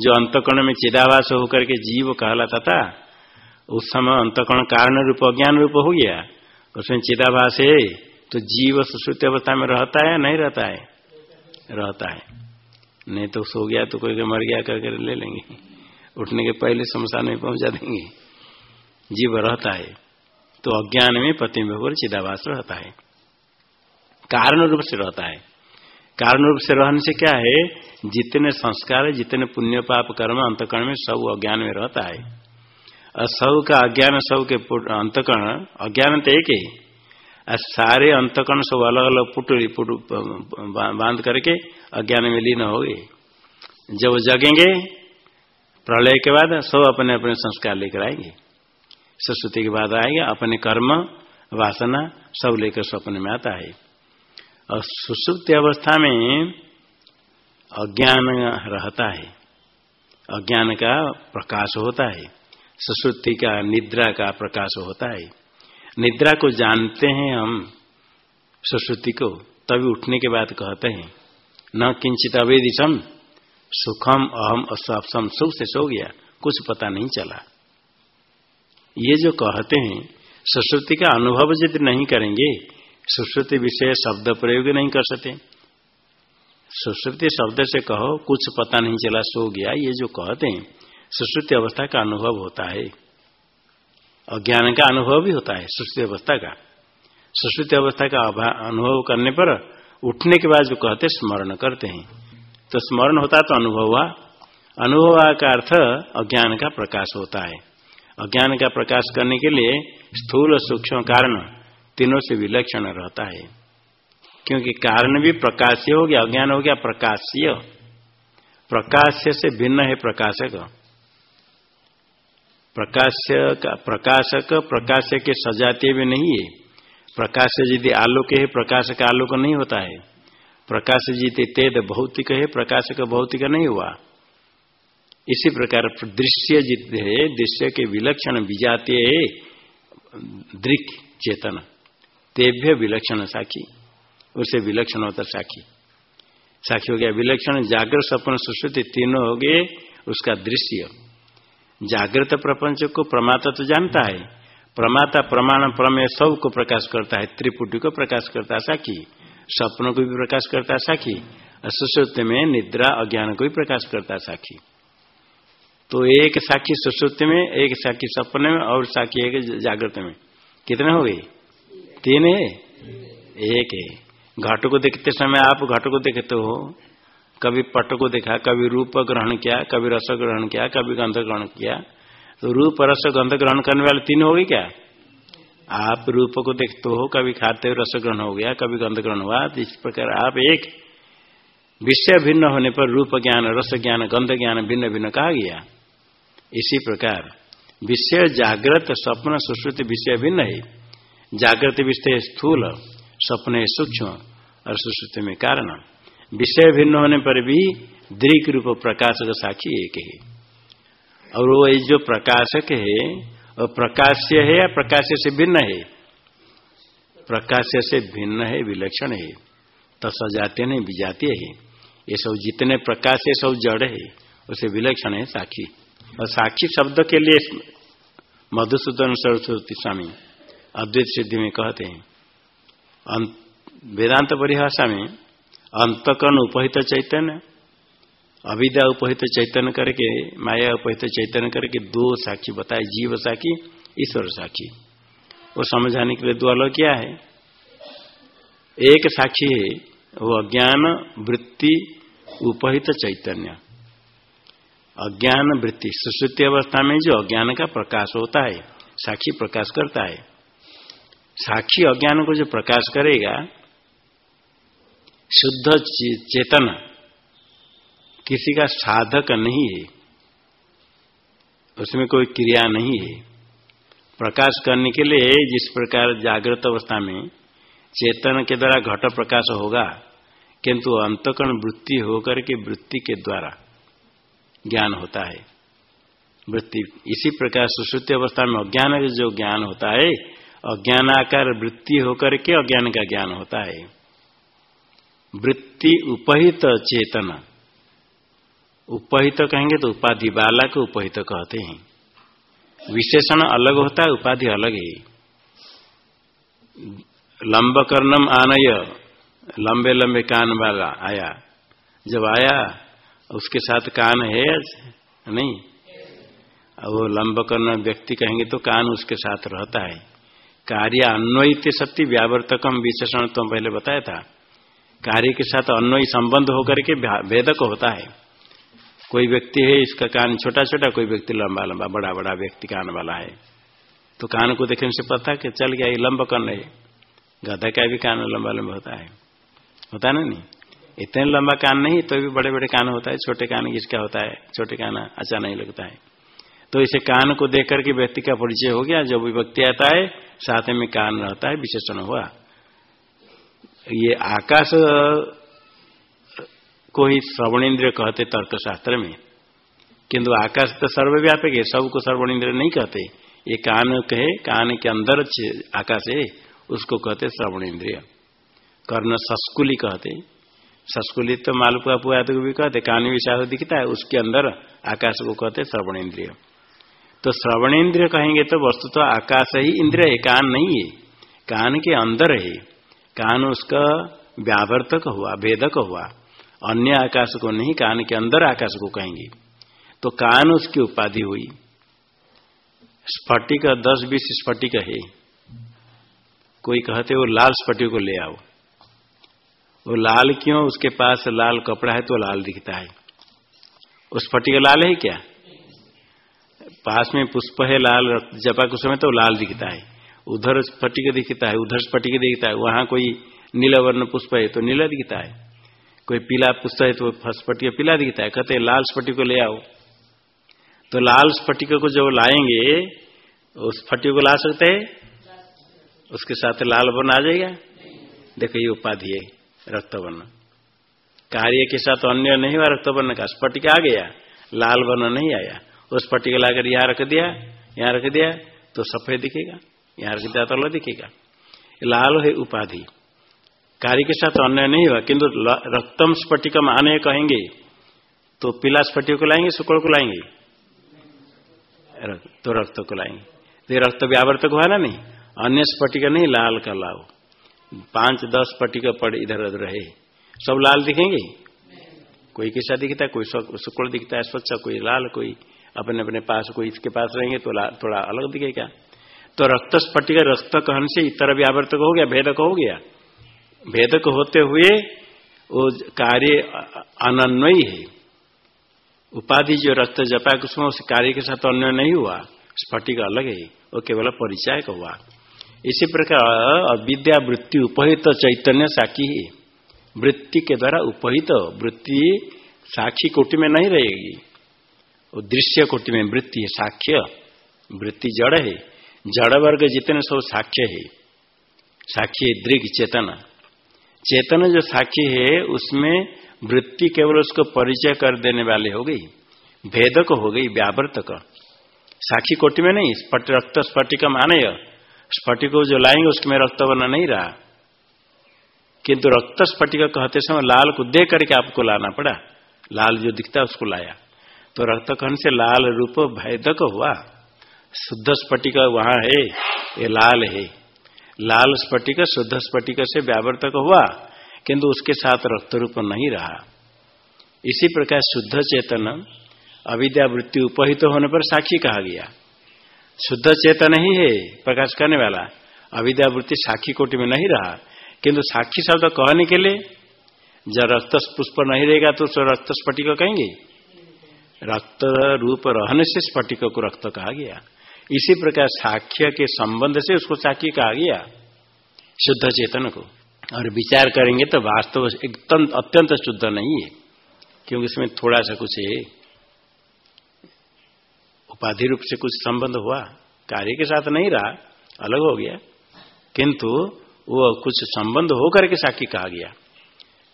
जो अंतकरण में चिदावास होकर के जीव कहलाता था, उस समय अंतकरण कारण रूप, अज्ञान रूप हो गया। उसमें चिदाभास है। तो जीव सुश्रुति अवस्था में रहता है नहीं रहता है? रहता है। नहीं तो सो गया तो कोई मर गया करके ले लेंगे। उठने के पहले शमशान में पहुँचा देंगे। जीव रहता है। तो अज्ञान में प्रतिबिंब चिदावास रहता है। कारण रूप से रहता है। कारण रूप से रहने से क्या है? जितने संस्कार, जितने पुण्य, पाप, कर्म, अंतकरण में सब अज्ञान में रहता है। और सब का अज्ञान, सब के अंतकरण, अज्ञान तो एक ही। सारे अंतकरण सब अलग अलग पुटली पुट बाँध करके अज्ञान में लीन हो गए। जब जगेंगे, प्रलय के बाद सब अपने अपने संस्कार लेकर आएँगे। सरस्वती के बाद आएगा, अपने कर्म, वासना सब लेकर स्वप्न में आता है। और सुसुप्त अवस्था में अज्ञान रहता है। अज्ञान का प्रकाश होता है। सुश्रुति का, निद्रा का प्रकाश होता है। निद्रा को जानते हैं हम, सुश्रुति को, तभी उठने के बाद कहते हैं, न किंचित अवेदिशम, सुखम अहम अस्वापसम सुख से सो गया, कुछ पता नहीं चला। ये जो कहते हैं, सुश्रुति का अनुभव यदि नहीं करेंगे, सुश्रुति विषय शब्द प्रयोग नहीं कर सकते सुश्रुति शब्द से कहो, कुछ पता नहीं चला, सो गया, ये जो कहते हैं, सुश्रुति अवस्था का अनुभव होता है। अज्ञान का अनुभव भी होता है सुश्रुति अवस्था का। सुश्रुति अवस्था का अनुभव करने पर उठने के बाद जो कहते स्मरण करते हैं। तो स्मरण होता तो अनुभव हुआ। अनुभव का अर्थ अज्ञान का प्रकाश होता है। अज्ञान का प्रकाश करने के लिए स्थूल सूक्ष्म कारण तीनों से विलक्षण रहता है। क्योंकि कारण भी प्रकाशीय हो गया, अज्ञान हो गया, प्रकाश्य। प्रकाश्य से भिन्न है प्रकाशक। प्रकाश्य का प्रकाशक, प्रकाश्य के सजातीय भी नहीं है। प्रकाश यदि आलोक है, प्रकाश का आलोक नहीं होता है। प्रकाश जीते तेद भौतिक है, प्रकाश का भौतिक नहीं हुआ। इसी प्रकार दृश्य जित है, दृश्य के विलक्षण विजातीय दृक चेतन। तेभ्य विलक्षण साखी उसे विलक्षण होता साखी साखी हो गया विलक्षण, जागृत सपन सुश्रुति तीनों हो गए, उसका दृश्य। जागृत प्रपंच को प्रमाता तो जानता है। प्रमाता प्रमाण प्रमेय सबको प्रकाश करता है। त्रिपुटी को प्रकाश करता है साखी। सपनों को भी प्रकाश करता है साखी। सुश्रुति में निद्रा, अज्ञान को भी प्रकाश करता है साखी। तो एक साखी सुश्रुति में, एक साखी सपने में और साखी एक जागृत में। कितने हो गए? तीन है? एक है। घट को देखते समय आप घट को देखते हो। कभी पट को देखा, कभी रूप ग्रहण किया, कभी रस ग्रहण किया, कभी गंध ग्रहण किया। तो रूप, रस, गंध ग्रहण करने वाले तीन हो गए क्या? आप रूप को देखते हो, कभी खाते हो, रस ग्रहण हो गया, कभी गंध ग्रहण हुआ तो इस प्रकार आप एक विषय भिन्न होने पर रूप ज्ञान, रस ज्ञान, गंध ज्ञान भिन्न भिन्न कहा गया। इसी प्रकार, विषय जागृत, स्वप्न सुश्रुति विषय भिन्न है। जागृत विषय स्थूल, स्वप्न सूक्ष्म और सुश्रुति में कारण। विषय भिन्न होने पर भी दृक रूप प्रकाशक साक्षी एक है। और वो जो प्रकाशक है, वो प्रकाश्य है या प्रकाश्य से भिन्न है? प्रकाश्य से भिन्न है, विलक्षण है। तो नहीं, विजातीय है। ये सब जितने प्रकाश है सब जड़ है, उसे विलक्षण है साक्षी। और साक्षी शब्द के लिए मधुसूदन सरस्वती स्वामी अद्वैत सिद्धि में कहते हैं। वेदांत परिभाषा में अंतकरण उपहित चैतन्य, अविद्या उपहित चैतन्य करके, माया उपहित चैतन्य करके दो साक्षी बताए, जीव साक्षी, ईश्वर साक्षी। वो समझाने के लिए दो अलग क्या है? एक साक्षी है, वो अज्ञान, वृत्ति, उपहित चैतन्य। अज्ञान, वृत्ति, सुश्रुति अवस्था में जो अज्ञान का प्रकाश होता है, साक्षी प्रकाश करता है। साक्षी अज्ञान को जो प्रकाश करेगा शुद्ध चेतन। किसी का साधक नहीं है। उसमें कोई क्रिया नहीं है। प्रकाश करने के लिए जिस प्रकार जागृत अवस्था में चेतन के द्वारा घट प्रकाश होगा, किंतु अंतकरण वृत्ति होकर के वृत्ति के द्वारा ज्ञान होता है। वृत्ति इसी प्रकार सुश्रुति अवस्था में अज्ञान जो ज्ञान होता है अज्ञान आकार वृत्ति होकर के अज्ञान का ज्ञान होता है। वृत्ति उपहित चेतन। उपहित कहेंगे तो उपाधि बाला को उपहित कहते हैं। विशेषण अलग होता है, उपाधि अलग है। लंब कर्णम आनय, लंबे लंबे कान वाला आया। जब आया, उसके साथ कान है नहीं? वो लंब कर्ण व्यक्ति कहेंगे तो कान उसके साथ रहता है। कार्य अन्वयित सत्य, व्यावर्तकम विशेषण तो पहले बताया था। कार्य के साथ अन्वयी संबंध होकर के भेदक होता है। कोई व्यक्ति है, इसका कान छोटा छोटा कोई व्यक्ति लंबा लंबा बड़ा बड़ा व्यक्ति कान वाला है। तो कान को देखने से पता कि चल गया, ये लंबा कर्ण है। गधा का भी कान लंबा लंबा होता है। होता ना नहीं? इतने लंबा कान नहीं तो भी बड़े बड़े कान होता है, छोटे कान किसका होता है? छोटे कान अच्छा नहीं लगता है। तो इसे कान को देख करके व्यक्ति का परिचय हो गया। जब व्यक्ति आता है, साथ में कान रहता है, विशेषण हुआ। ये आकाश को ही श्रवण इंद्र कहते तर्क शास्त्र में। किंतु आकाश तो सर्वव्यापक है, सबको श्रवण इंद्र नहीं कहते। ये कान कहे, कान के अंदर आकाश है, उसको कहते श्रवण इंद्रिय कर्ण सस्कुली कहते। सस्कुली तो मालपुआ पुआ तो भी कहते, कान विषय दिखता है, उसके अंदर आकाश को कहते श्रवण इंद्रिय तो श्रवण इंद्रिय कहेंगे तो वस्तु तो आकाश ही इंद्रिय है, कान नहीं है। कान के अंदर है। कान उसका व्यावर्तक हुआ, भेदक हुआ। अन्य आकाश को नहीं, कान के अंदर आकाश को कहेंगे। तो कान उसकी उपाधि हुई। स्फटिक दस बीस स्फटिक है। कोई कहते वो लाल स्फटिक को ले आओ। वो लाल क्यों? उसके पास लाल कपड़ा है तो लाल दिखता है। उस स्फटिक लाल है क्या? पास में पुष्प है, लाल, जपा कुछ समय तो लाल दिखता है। उधर स्फटिक दिखता है उधर स्फटिक दिखता है। वहाँ कोई नीला वर्ण पुष्प है तो नीला दिखता है। कोई पीला पुष्प है तो स्फटिक पीला दिखता है। कहते लाल स्फटिक ले आओ। तो लाल स्फटिक को जब लाएँगे, उस स्फटिक को ला सकते हैं? उसके साथ लाल वर्ण आ जाएगा? देखो, ये उपाधि है रक्त वर्ण कार्य के साथ अन्य नहीं हुआ रक्त वर्ण का स्फटिक आ गया, लाल वर्ण नहीं आया। उस स्फटिक लाकर यहाँ रख दिया, यहाँ रख दिया तो सफ़ेद दिखेगा। यहाँ रख दिया तो अलग दिखेगा लाल है उपाधि। कार्य के साथ अन्य नहीं हुआ किंतु रक्तम स्फटिकम आने कहेंगे तो पीला स्फटिक को लाएँगे शुक्र को लाएँगे? तो रक्त को लाएँगे। तो रक्त व्यावर्तक हुआ ना नहीं? अन्य स्फटिक नहीं, लाल का लाओ। पाँच, दस स्फटिक पड़ इधर उधर रहे। सब लाल दिखेंगे? कोई कैसा दिखता है कोई शुक्ल दिखता है स्वच्छ कोई लाल, कोई अपने अपने पास, कोई इसके पास रहेंगे तो थोड़ा अलग दिखेगा। तो रक्त स्फटिक रक्त कहन से इतर व्यावर्तक हो गया, भेदक हो गया। भेदक होते हुए वो कार्य अनन्वयी है। उपाधि जो रक्त जपा कुसुम उस कार्य के साथ अन्य नहीं हुआ। स्फटिक अलग है, वो केवल परिचय का हुआ। इसी प्रकार अविद्या वृत्ति उपहित चैतन्य साक्षी है। वृत्ति के द्वारा उपहित वृत्ति साक्षी कोटि में नहीं रहेगी। वो दृश्य कोटि में वृत्ति है साक्ष्य वृत्ति जड़ है। जड़ वर्ग जितने सब साक्ष्य है, साक्षी दृग चेतन। चेतन जो साक्षी है, उसमें वृत्ति केवल उसको परिचय कर देने वाले हो गई, भेदक हो गई, व्यावर्तक। साक्षी कोटि में नहीं स्पट रक्त स्फटिक माने स्फटिक जो लाएँगे उसमें रक्त बना नहीं रहा। किंतु रक्त स्फटिक कहते समय लाल को दे करके आपको लाना पड़ा। लाल जो दिखता उसको लाया। तो रक्त कहन से लाल रूप भेदक हुआ। शुद्ध स्फटिक वहाँ है, ये लाल है। लाल स्फटिक शुद्ध स्फटिक से व्यावर्तक हुआ, किंतु उसके साथ रक्त रूप नहीं रहा। इसी प्रकार शुद्ध चेतन, अविद्या वृत्ति उपहित होने पर साक्षी कहा गया। शुद्ध चेतन ही है, प्रकाश करने वाला। अविद्या वृत्ति साक्षी कोटि में नहीं रहा, किंतु साक्षी शब्द कहने के लिए, जब रक्त पुष्प नहीं रहेगा तो उस रक्त स्फटिक कहेंगे। रक्त रूप रहने से स्फटिक को रक्त कहा गया। इसी प्रकार साक्ष्य के संबंध से उसको साक्षी कहा गया, शुद्ध चेतन को। और विचार करेंगे तो वास्तव एकदम अत्यंत शुद्ध नहीं है, क्योंकि इसमें थोड़ा सा कुछ है। उपाधि रूप से कुछ संबंध हुआ, कार्य के साथ नहीं रहा, अलग हो गया। किंतु वो कुछ संबंध होकर के साक्षी कहा गया।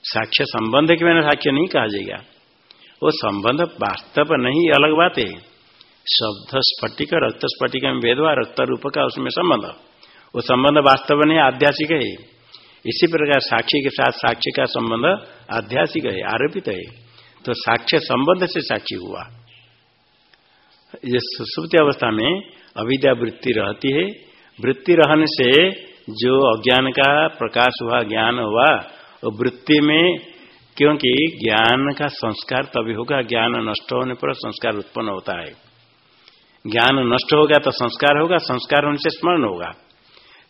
साक्ष्य संबंध के मैंने साक्ष्य नहीं कहा जाएगा। वो संबंध वास्तव नहीं, अलग बात है। शब्द स्फटिक रक्त स्फटिक में भेद हुआ रक्त रूप का उसमें संबंध। वो संबंध वास्तव में आध्यासिक है। इसी प्रकार साक्षी के साथ साक्ष्य का संबंध आध्यासिक है, आरोपित है। तो साक्ष्य संबंध से साक्षी हुआ। ये सुसुप्ति अवस्था में अविद्या वृत्ति रहती है। वृत्ति रहने से जो अज्ञान का प्रकाश हुआ, ज्ञान हुआ, वो वृत्ति में क्योंकि ज्ञान का संस्कार तभी होगा, ज्ञान नष्ट होने पर संस्कार उत्पन्न होता है। ज्ञान नष्ट होगा तो संस्कार होगा, संस्कार होने से स्मरण होगा।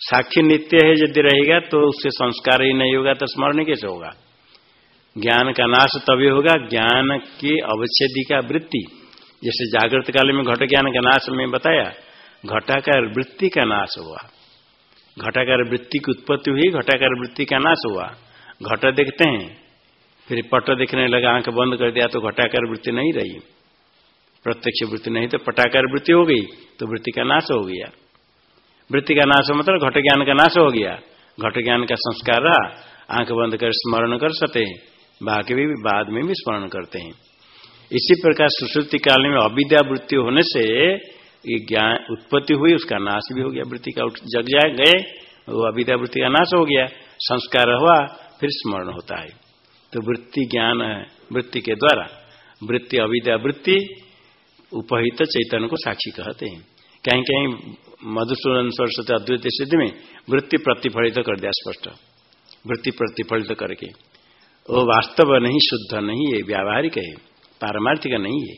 साक्षी नित्य है यदि रहेगा तो उससे संस्कार ही नहीं होगा तो स्मरण कैसे होगा? ज्ञान का नाश तभी होगा, ज्ञान की अवच्छेदी का वृत्ति। जैसे जागृत काल में घट ज्ञान का नाश में बताया, घटाकार वृत्ति का नाश हुआ। घटाकार वृत्ति की उत्पत्ति हुई, घटाकार वृत्ति का नाश हुआ। घट देखते हैं, फिर पट देखने लगा, आँख बंद कर दिया तो घटाकार वृत्ति नहीं रही। प्रत्यक्ष वृत्ति नहीं तो पटाकार वृत्ति हो गई तो वृत्ति का नाश हो गया। वृत्ति का नाश मतलब घट ज्ञान का नाश हो गया। घट ज्ञान का संस्कार रहा, आँख बंद कर स्मरण कर सकते हैं, बाकी भी, बाद में भी स्मरण करते हैं। इसी प्रकार सुश्रुति काल में अविद्या वृत्ति होने से ये ज्ञान उत्पत्ति हुई, उसका नाश भी हो गया, वृत्ति का जग जाए गए, वो अविद्या वृत्ति का नाश हो गया, संस्कार हुआ, फिर स्मरण होता है। तो वृत्ति ज्ञान वृत्ति के द्वारा। वृत्ति अविद्या वृत्ति उपहित चैतन्य को साक्षी कहते हैं। कहीं कहीं मधुसूदन सरस्वती अद्वैत सिद्धि में वृत्ति प्रतिफलित कर दिया स्पष्ट। वृत्ति प्रतिफलित करके। वो वास्तव नहीं, शुद्ध नहीं है व्यावहारिक है, पारमार्थिक नहीं है।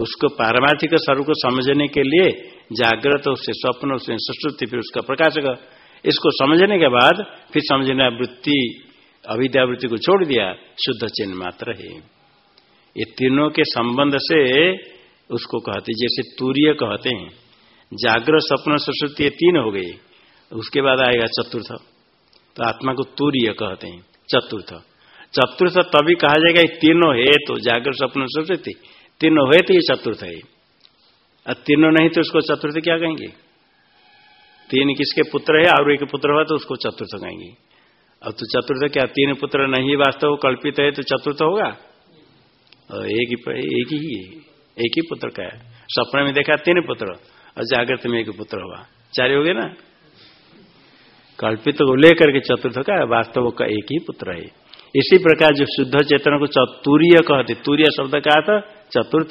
उसको पारमार्थिक स्वरूप को समझने के लिए जागृत उससे, स्वप्न उससे, सुश्रुति फिर उसका प्रकाशक। इसको समझने के बाद फिर समझना वृत्ति, अविद्यावृत्ति को छोड़ दिया, शुद्ध चिन्ह मात्र है। ये तीनों के संबंध से उसको कहते जैसे तूर्य कहते हैं जागृत स्वप्न सरस्वती तीन हो गए। उसके बाद आएगा चतुर्थ। तो आत्मा को तूर्य कहते हैं, चतुर्थ। चतुर्थ तभी कहा जाएगा तीनों है तो जागृत स्वप्न सरस्वती तीनों है तो ये चतुर्थ है। और तीनों नहीं तो उसको चतुर्थ क्या कहेंगे? तीन किसके पुत्र है और एक पुत्र हुआ तो उसको चतुर्थ कहेंगे। अब तो चतुर्थ क्या, तीन पुत्र नहीं, वास्तव कल्पित है तो चतुर्थ होगा? और एक ही एक ही। एक ही पुत्र का है। सपने में देखा तीन पुत्र, और जागृत में एक पुत्र हुआ। चार हो गए ना? कल्पित को लेकर के चतुर्थ का वास्तव का एक ही पुत्र है। इसी प्रकार जो शुद्ध चेतन को चतुर्य कहते, तूर्य शब्द कहा था चतुर्थ।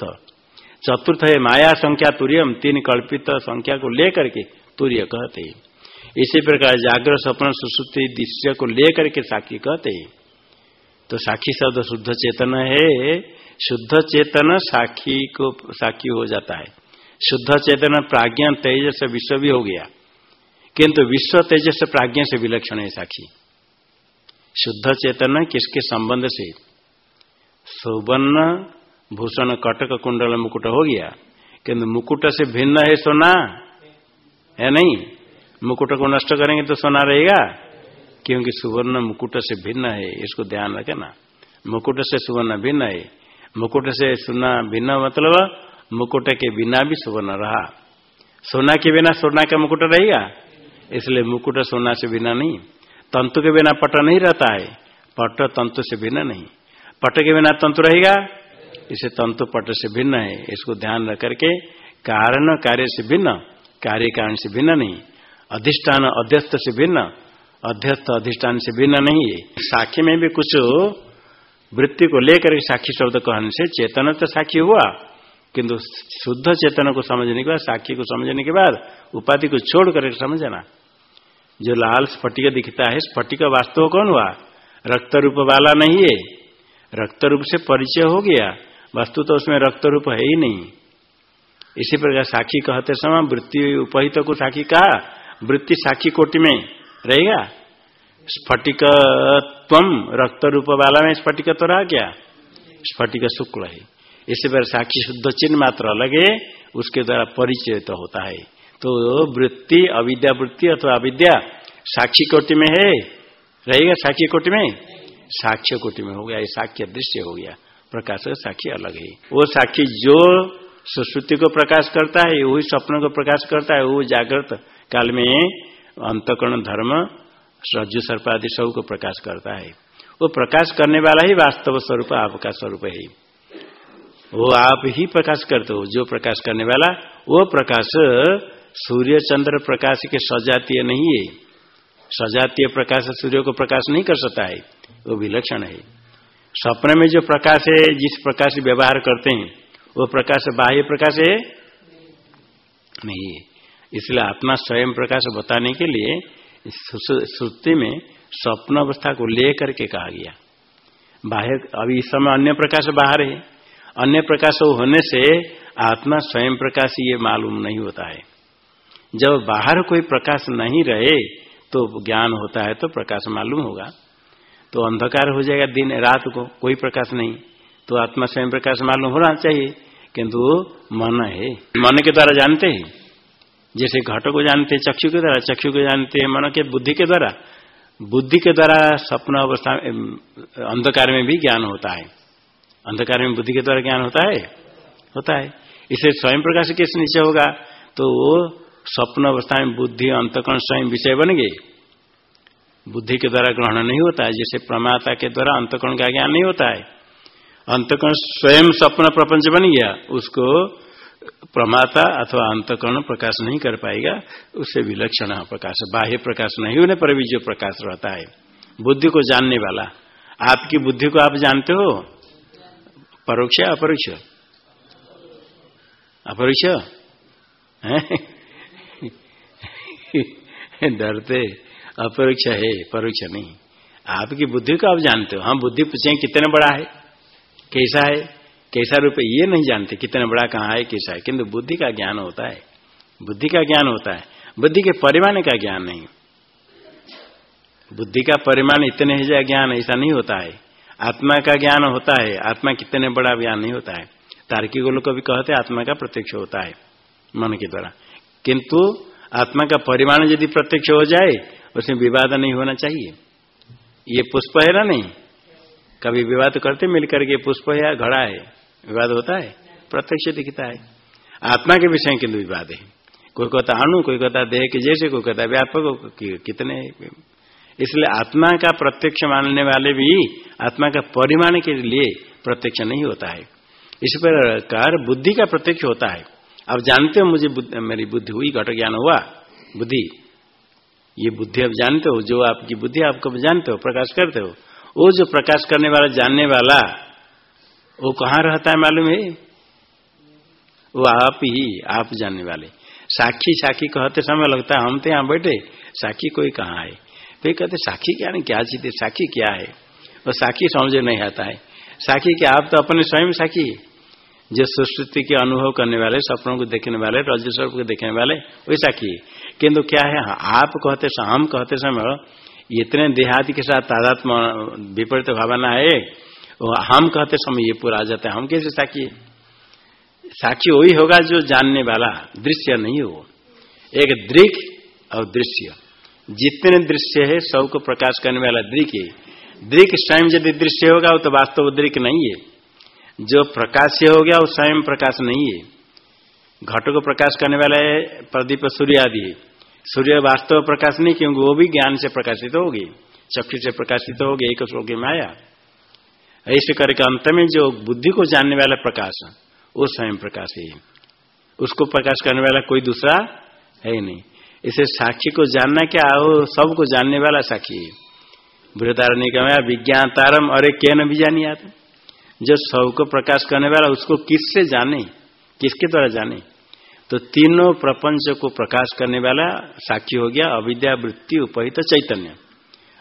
चतुर्थ है माया संख्या तुर्यम, तीन कल्पित संख्या को लेकर के तूर्य कहते। इसी प्रकार जागृत सपन सुश्रुति दृश्य को लेकर के साक्षी कहते। तो साक्षी शब्द शुद्ध चेतन है शुद्ध चेतन साक्षी को साक्षी हो जाता है। शुद्ध चेतन प्राज्ञा तेजस विश्व भी हो गया। किंतु विश्व तेजस प्राज्ञा से विलक्षण है साक्षी शुद्ध चेतन किसके संबंध से? सुवर्ण भूषण कटक कुंडल मुकुट हो गया। किंतु मुकुट से भिन्न है सोना? है नहीं। मुकुट को नष्ट करेंगे तो सोना रहेगा? क्योंकि सुवर्ण मुकुट से भिन्न है, इसको ध्यान रखना। मुकुट से सुवर्ण भिन्न है। मुकुट से सुना भिन्न मतलब मुकुट के बिना भी सुवर्ण रहा। सोना के बिना सोना का मुकुट रहेगा? इसलिए मुकुट सोना से बिना नहीं। तंतु के बिना पट नहीं रहता है। पट तंतु से भिन्न नहीं। पट के बिना तंतु रहेगा? इसे तंतु पट से भिन्न है। इसको ध्यान रख करके कारण कार्य से भिन्न कार्य कारण से भिन्न नहीं। अधिष्ठान अध्यस्त से भिन्न, अध्यस्त अधिष्ठान से भिन्न नहीं है। साखी में भी कुछ वृत्ति को लेकर साक्षी शब्द कहने से चेतन तो साक्षी हुआ किंतु शुद्ध चेतन को समझने के बाद साक्षी को समझने के बाद उपाधि को छोड़ कर समझना। जो लाल स्फटिक दिखता है, स्फटिक वास्तव कौन हुआ? रक्त रूप वाला नहीं है। रक्त रूप से परिचय हो गया। वस्तु तो उसमें रक्त रूप है ही नहीं। इसी प्रकार साक्षी कहते समय वृत्ति उपहित को साक्षी कहा? वृत्ति साक्षी कोटि में रहेगा? स्फटिक रक्त रूप वाला में स्फटिक तो रहा क्या स्फटिक शुक्ल है। इसी पर साक्षी शुद्ध चिन्ह मात्र अलग है उसके द्वारा परिचय तो होता है। तो वृत्ति, अविद्या वृत्ति अथवा अविद्या साक्षी कोटि में है? रहेगा साक्षी कोटि में? साक्ष्य कोटि में हो गया साक्ष्य दृश्य हो गया। प्रकाश का साक्षी अलग है। वो साक्षी जो सुश्रुति को प्रकाश करता है, वही स्वप्न को प्रकाश करता है, वो जागृत काल में अंतकरण धर्म रज्जु सर्प आदि सबको प्रकाश करता है। वो प्रकाश करने वाला ही वास्तव स्वरूप, आपका स्वरूप है। वो आप ही प्रकाश करते हो। जो प्रकाश करने वाला, वो प्रकाश सूर्य चंद्र प्रकाश के सजातीय नहीं है। सजातीय प्रकाश सूर्य को प्रकाश नहीं कर सकता है। वो विलक्षण है। सपने में जो प्रकाश है, जिस प्रकाश व्यवहार करते हैं, वो प्रकाश बाह्य प्रकाश है? नहीं है। इसलिए आत्मा स्वयं प्रकाश बताने के लिए श्रुति में स्वप्न अवस्था को लेकर के कहा गया। बाह्य अभी इस समय अन्य प्रकाश बाहर है। अन्य प्रकाश होने से आत्मा स्वयं प्रकाश ये मालूम नहीं होता है। जब बाहर कोई प्रकाश नहीं रहे तो ज्ञान होता है तो प्रकाश मालूम होगा। तो अंधकार हो जाएगा दिन, रात को, कोई प्रकाश नहीं। तो आत्मा स्वयं प्रकाश मालूम होना चाहिए। किंतु मन है। मन के द्वारा जानते हैं। जैसे घट को जानते हैं, चक्षु के द्वारा, चक्षु को जानते हैं मन के बुद्धि के द्वारा। बुद्धि के द्वारा स्वप्न अवस्था अंधकार में भी ज्ञान होता है। अंधकार में बुद्धि के द्वारा ज्ञान होता है? होता है। इसे स्वयं प्रकाश कैसे नीचे होगा तो वो स्वप्न अवस्था में बुद्धि, अंतकरण स्वयं विषय बन गए। बुद्धि के द्वारा ग्रहण नहीं होता है, जैसे प्रमाता के द्वारा अंतकरण का ज्ञान नहीं होता है। अंतकरण स्वयं स्वप्न प्रपंच बन गया, उसको प्रमाता अथवा अंतकरण प्रकाश नहीं कर पाएगा, उससे विलक्षण प्रकाश, बाह्य प्रकाश नहीं होने पर भी जो प्रकाश रहता है। बुद्धि को जानने वाला। आपकी बुद्धि को आप जानते हो? परोक्ष अपरोक्ष? अपरोक्ष? डरते। अपरोक्ष है, परोक्ष नहीं। आपकी बुद्धि को आप जानते हो। हम बुद्धि पूछे कितने बड़ा है? कैसा है? कैसा रूप है ये नहीं जानते कितना बड़ा कहाँ है कैसा है। किंतु बुद्धि का ज्ञान होता है। बुद्धि का ज्ञान होता है। बुद्धि के परिमाण का ज्ञान नहीं। बुद्धि का परिमाण इतने ही ज्ञान ऐसा नहीं होता है। आत्मा का ज्ञान होता है। आत्मा कितने बड़ा ज्ञान नहीं होता है। तार्किक लोग भी कहते आत्मा का प्रत्यक्ष होता है, मन के द्वारा। किंतु आत्मा का परिमाण यदि प्रत्यक्ष हो जाए, उसमें विवाद नहीं होना चाहिए। ये पुष्प है ना नहीं? कभी विवाद करते मिलकर के पुष्प है घड़ा है। विवाद होता है प्रत्यक्ष दिखता है। आत्मा के विषय किन्तु विवाद है। कोई कहता अणु कोई कहता देह के जैसे कोई कहता व्यापक कितने। इसलिए आत्मा का प्रत्यक्ष मानने वाले भी आत्मा का परिमाण के लिए प्रत्यक्ष नहीं होता है। इस प्रकार बुद्धि का प्रत्यक्ष होता है। अब जानते हो मुझे बुद्ध, मेरी बुद्धि हुई घट ज्ञान हुआ बुद्धि। ये बुद्धि अब जानते हो जो आपकी बुद्धि आपको जानते हो प्रकाश करते हो? वो जो प्रकाश करने वाला जानने वाला वो कहाँ रहता है मालूम है? वो आप ही, आप जानने वाले। साक्षी साक्षी कहते समय लगता है, हम तो यहाँ बैठे साक्षी कोई कहाँ है? फिर कहते साक्षी क्या नहीं, क्या चीज़ साक्षी क्या है? वो साक्षी समझ नहीं आता है। साक्षी क्या, आप तो अपने स्वयं साक्षी जो सुश्रुति के अनुभव करने वाले, सपनों को देखने वाले, रजस्व को देखने वाले, वही साक्षी किन्तु क्या है, आप कहते हम कहते समय, इतने देहादि के साथ तादात्म विपरीत भावना है हम कहते समय ये पूरा आ जाता है। हम कैसे साक्षी साक्षी वही होगा जो जानने वाला दृश्य नहीं हो। एक दृक और दृश्य। जितने दृश्य है सबको प्रकाश करने वाला दृक है। दृक स्वयं यदि दृश्य होगा, वो तो वास्तव दृक नहीं है। जो प्रकाश हो गया, वो स्वयं प्रकाश नहीं है। घट को प्रकाश करने वाला है, प्रदीप सूर्य आदि सूर्य वास्तव प्रकाश नहीं, क्योंकि वो भी ज्ञान से प्रकाशित होगी चक्षु से प्रकाशित होगी एक श्लोक में आया। ऐसे करके अंत में जो बुद्धि को जानने वाला प्रकाश वो स्वयं प्रकाश है। उसको प्रकाश करने वाला कोई दूसरा है ही नहीं। इसे साक्षी को जानना क्या हो सबको जानने वाला साक्षी है। बृहदारण्य का विज्ञान तारम अरे क्या न जानी आते जो सबको प्रकाश करने वाला, उसको किससे जाने? किसके द्वारा जाने? तो तीनों प्रपंच को प्रकाश करने वाला साक्षी हो गया अविद्यावृत्ति उपहित चैतन्य।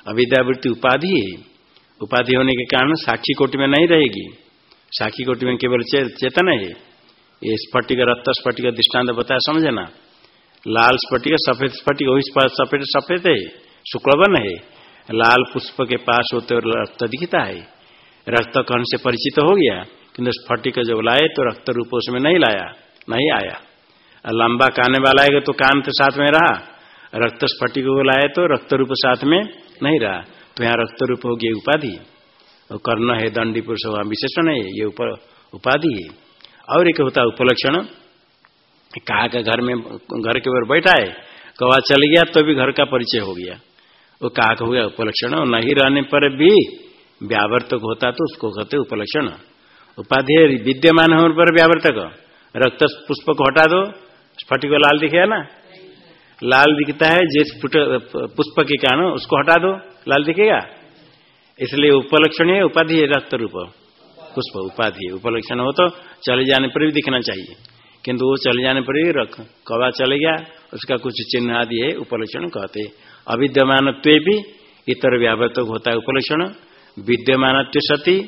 अविद्यावृत्ति उपाधि है। उपाधि होने के कारण साक्षी कोटि में नहीं रहेगी। साक्षी कोटि में केवल चेतन है। ये स्फटिक रक्त स्फटिक दृष्टांत बताया समझे ना लाल स्फटिक, सफ़ेद स्फटिक, वही सफ़ेद सफ़ेद है। शुक्लवन है। लाल पुष्प के पास होते रक्त दिखता है। रक्त कण से परिचित हो गया, किंतु स्फटिक जब लाए तो रक्त रूप उसमें नहीं लाया, नहीं आया। लंबा काने वाला है तो कान तो साथ में रहा। रक्त स्फटिक को लाए तो रक्त रूप साथ में नहीं रहा। तो यहाँ रक्त रूप होगी उपाधि और कर्ण है, दंडी पुरुष वहाँ विशेषण है, ये उपाधि है। और एक होता है उपलक्षण। कहा का घर में, घर के ऊपर बैठा है कवा चल गया तो भी घर का परिचय हो गया। वो कहा का गया उपलक्षण नहीं रहने पर भी व्यावर्तक होता तो उसको कहते उपलक्षण। उपाधि विद्यमान होने पर व्यावर्तक। रक्त पुष्प को हटा दो, स्फटिक लाल दिखेगा ना? लाल दिखता है जिस पुष्प के कारण, उसको हटा दो। लाल दिखेगा? इसलिए उपलक्षण है उपाधि है रक्त रूप। पुष्प, उपाधि उपलक्षण हो तो चले जाने पर भी दिखना चाहिए। किंतु वो चले जाने पर भी रख, कवा चले गया, उसका कुछ चिन्ह आदि है, उपलक्षण कहते। अविद्यमान भी इतर व्यावर्तक होता है उपलक्षण। विद्यमान सती,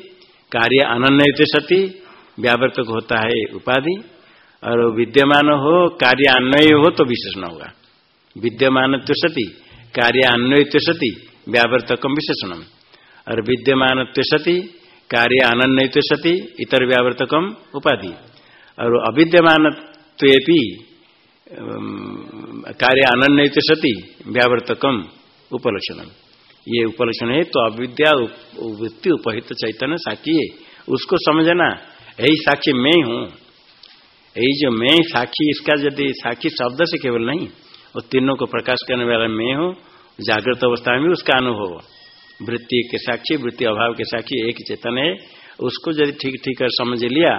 कार्य अनन्य सती व्यावर्तक होता है उपाधि। और विद्यमान हो, कार्य अन्वय हो तो विशेषण होगा। विद्यमान सती कार्य अन्वय सती व्यावर्तकम विशेषणम। और विद्यमान सती कार्य अनन्य सती इतर व्यावर्तकम उपाधि। और अविद्यमान कार्य अनन्य सती व्यावर्तकम उपलक्षण ये उपलक्षण है तो अविद्या वृत्ति उपहित चैतन्य साक्षी है। उसको समझना यही साक्षी, मैं हूँ। यही जो मैं साक्षी, इसका यदि साक्षी शब्द से केवल नहीं वो तीनों को प्रकाश करने वाला मैं हूँ, जागृत अवस्था में उसका अनुभव। वृत्ति के साक्षी, वृत्ति अभाव के साक्षी एक चेतन है। उसको यदि ठीक ठीक कर समझ लिया,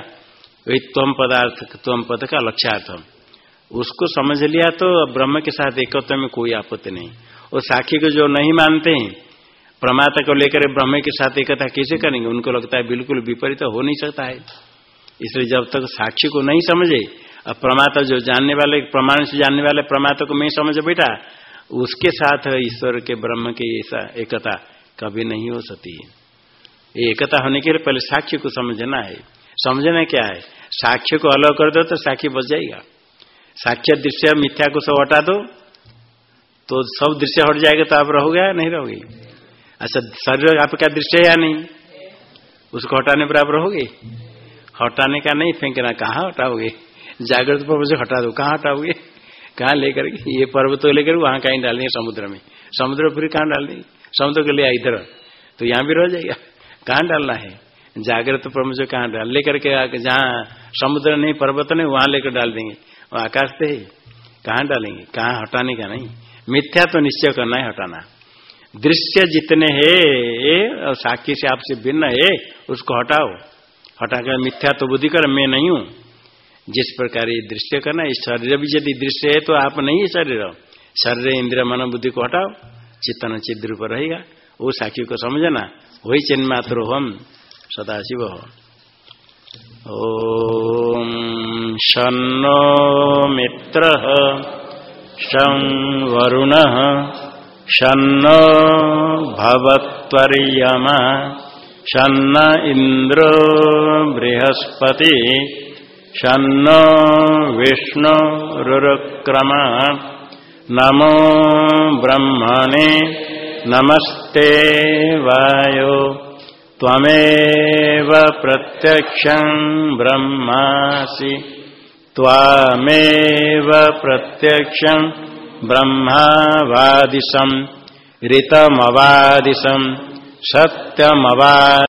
वही तम पदार्थ तम पद का लक्ष्यार्थ उसको समझ लिया तो ब्रह्म के साथ एकत्व में कोई आपत्ति नहीं। और साक्षी को जो नहीं मानते हैं प्रमाता को लेकर ब्रह्म के साथ एकता कैसे करेंगे? उनको लगता है बिल्कुल विपरीत हो नहीं सकता है। इसलिए जब तक साक्षी को नहीं समझे अब प्रमाता जो जानने वाले, प्रमाण से जानने वाले प्रमाता को मैं समझ बैठा, उसके साथ ईश्वर के, ब्रह्म की एकता कभी नहीं हो सकती एकता होने के लिए पहले साक्ष्य को समझना है। समझना क्या है? साक्ष्य को अलग कर दो तो साक्षी बच जाएगा। साक्ष्य दृश्य मिथ्या को सब हटा दो तो सब दृश्य हट जाएगा तो आप रहोगे या नहीं रहोगे? अच्छा शरीर आपका दृश्य या नहीं? उसको हटाने पर आप रहोगे? हटाने का नहीं, फेंकना कहाँ हटाओगे? जागृत पर्व से हटा दो। कहाँ हटाओगे कहाँ लेकर ये पर्वत तो लेकर वहाँ कहीं डालेंगे समुद्र में। समुद्र फिर कहाँ डाल देंगे समुद्र के लिए इधर। तो यहाँ भी रह जाएगा। कहाँ डालना है? जागृत प्रमुख कहाँ डाल? लेकर के जहाँ समुद्र नहीं, पर्वत नहीं, वहाँ लेकर डाल देंगे। और आकाश से कहाँ डालेंगे? कहाँ हटाने का नहीं। मिथ्या तो निश्चय करना है हटाना। दृश्य जितने है साक्षी से आपसे भिन्न है, उसको हटाओ। हटाकर मिथ्या तो बुद्धि कर, मैं नहीं हूँ। जिस प्रकार ये दृश्य करना इस शरीर भी यदि दृश्य है तो आप नहीं है शरीर। शरीर इंद्र मन बुद्धि को हटाओ, चित्तन चिद्र पर रहेगा। वो साक्षी को समझना, वही चिन्ह मात्र हम, सदाशिव ओम शनो मित्र शं वरुण शनो भवत्वर्यमा शन्न इंद्र बृहस्पति शनो विष्णुरुक्रम नमो ब्रह्मणे नमस्ते वायो। त्वमेव प्रत्यक्षं ब्रह्मासि। त्वामेव प्रत्यक्षं ब्रह्मावादिशम् ऋतमवादिशम् सत्यमवा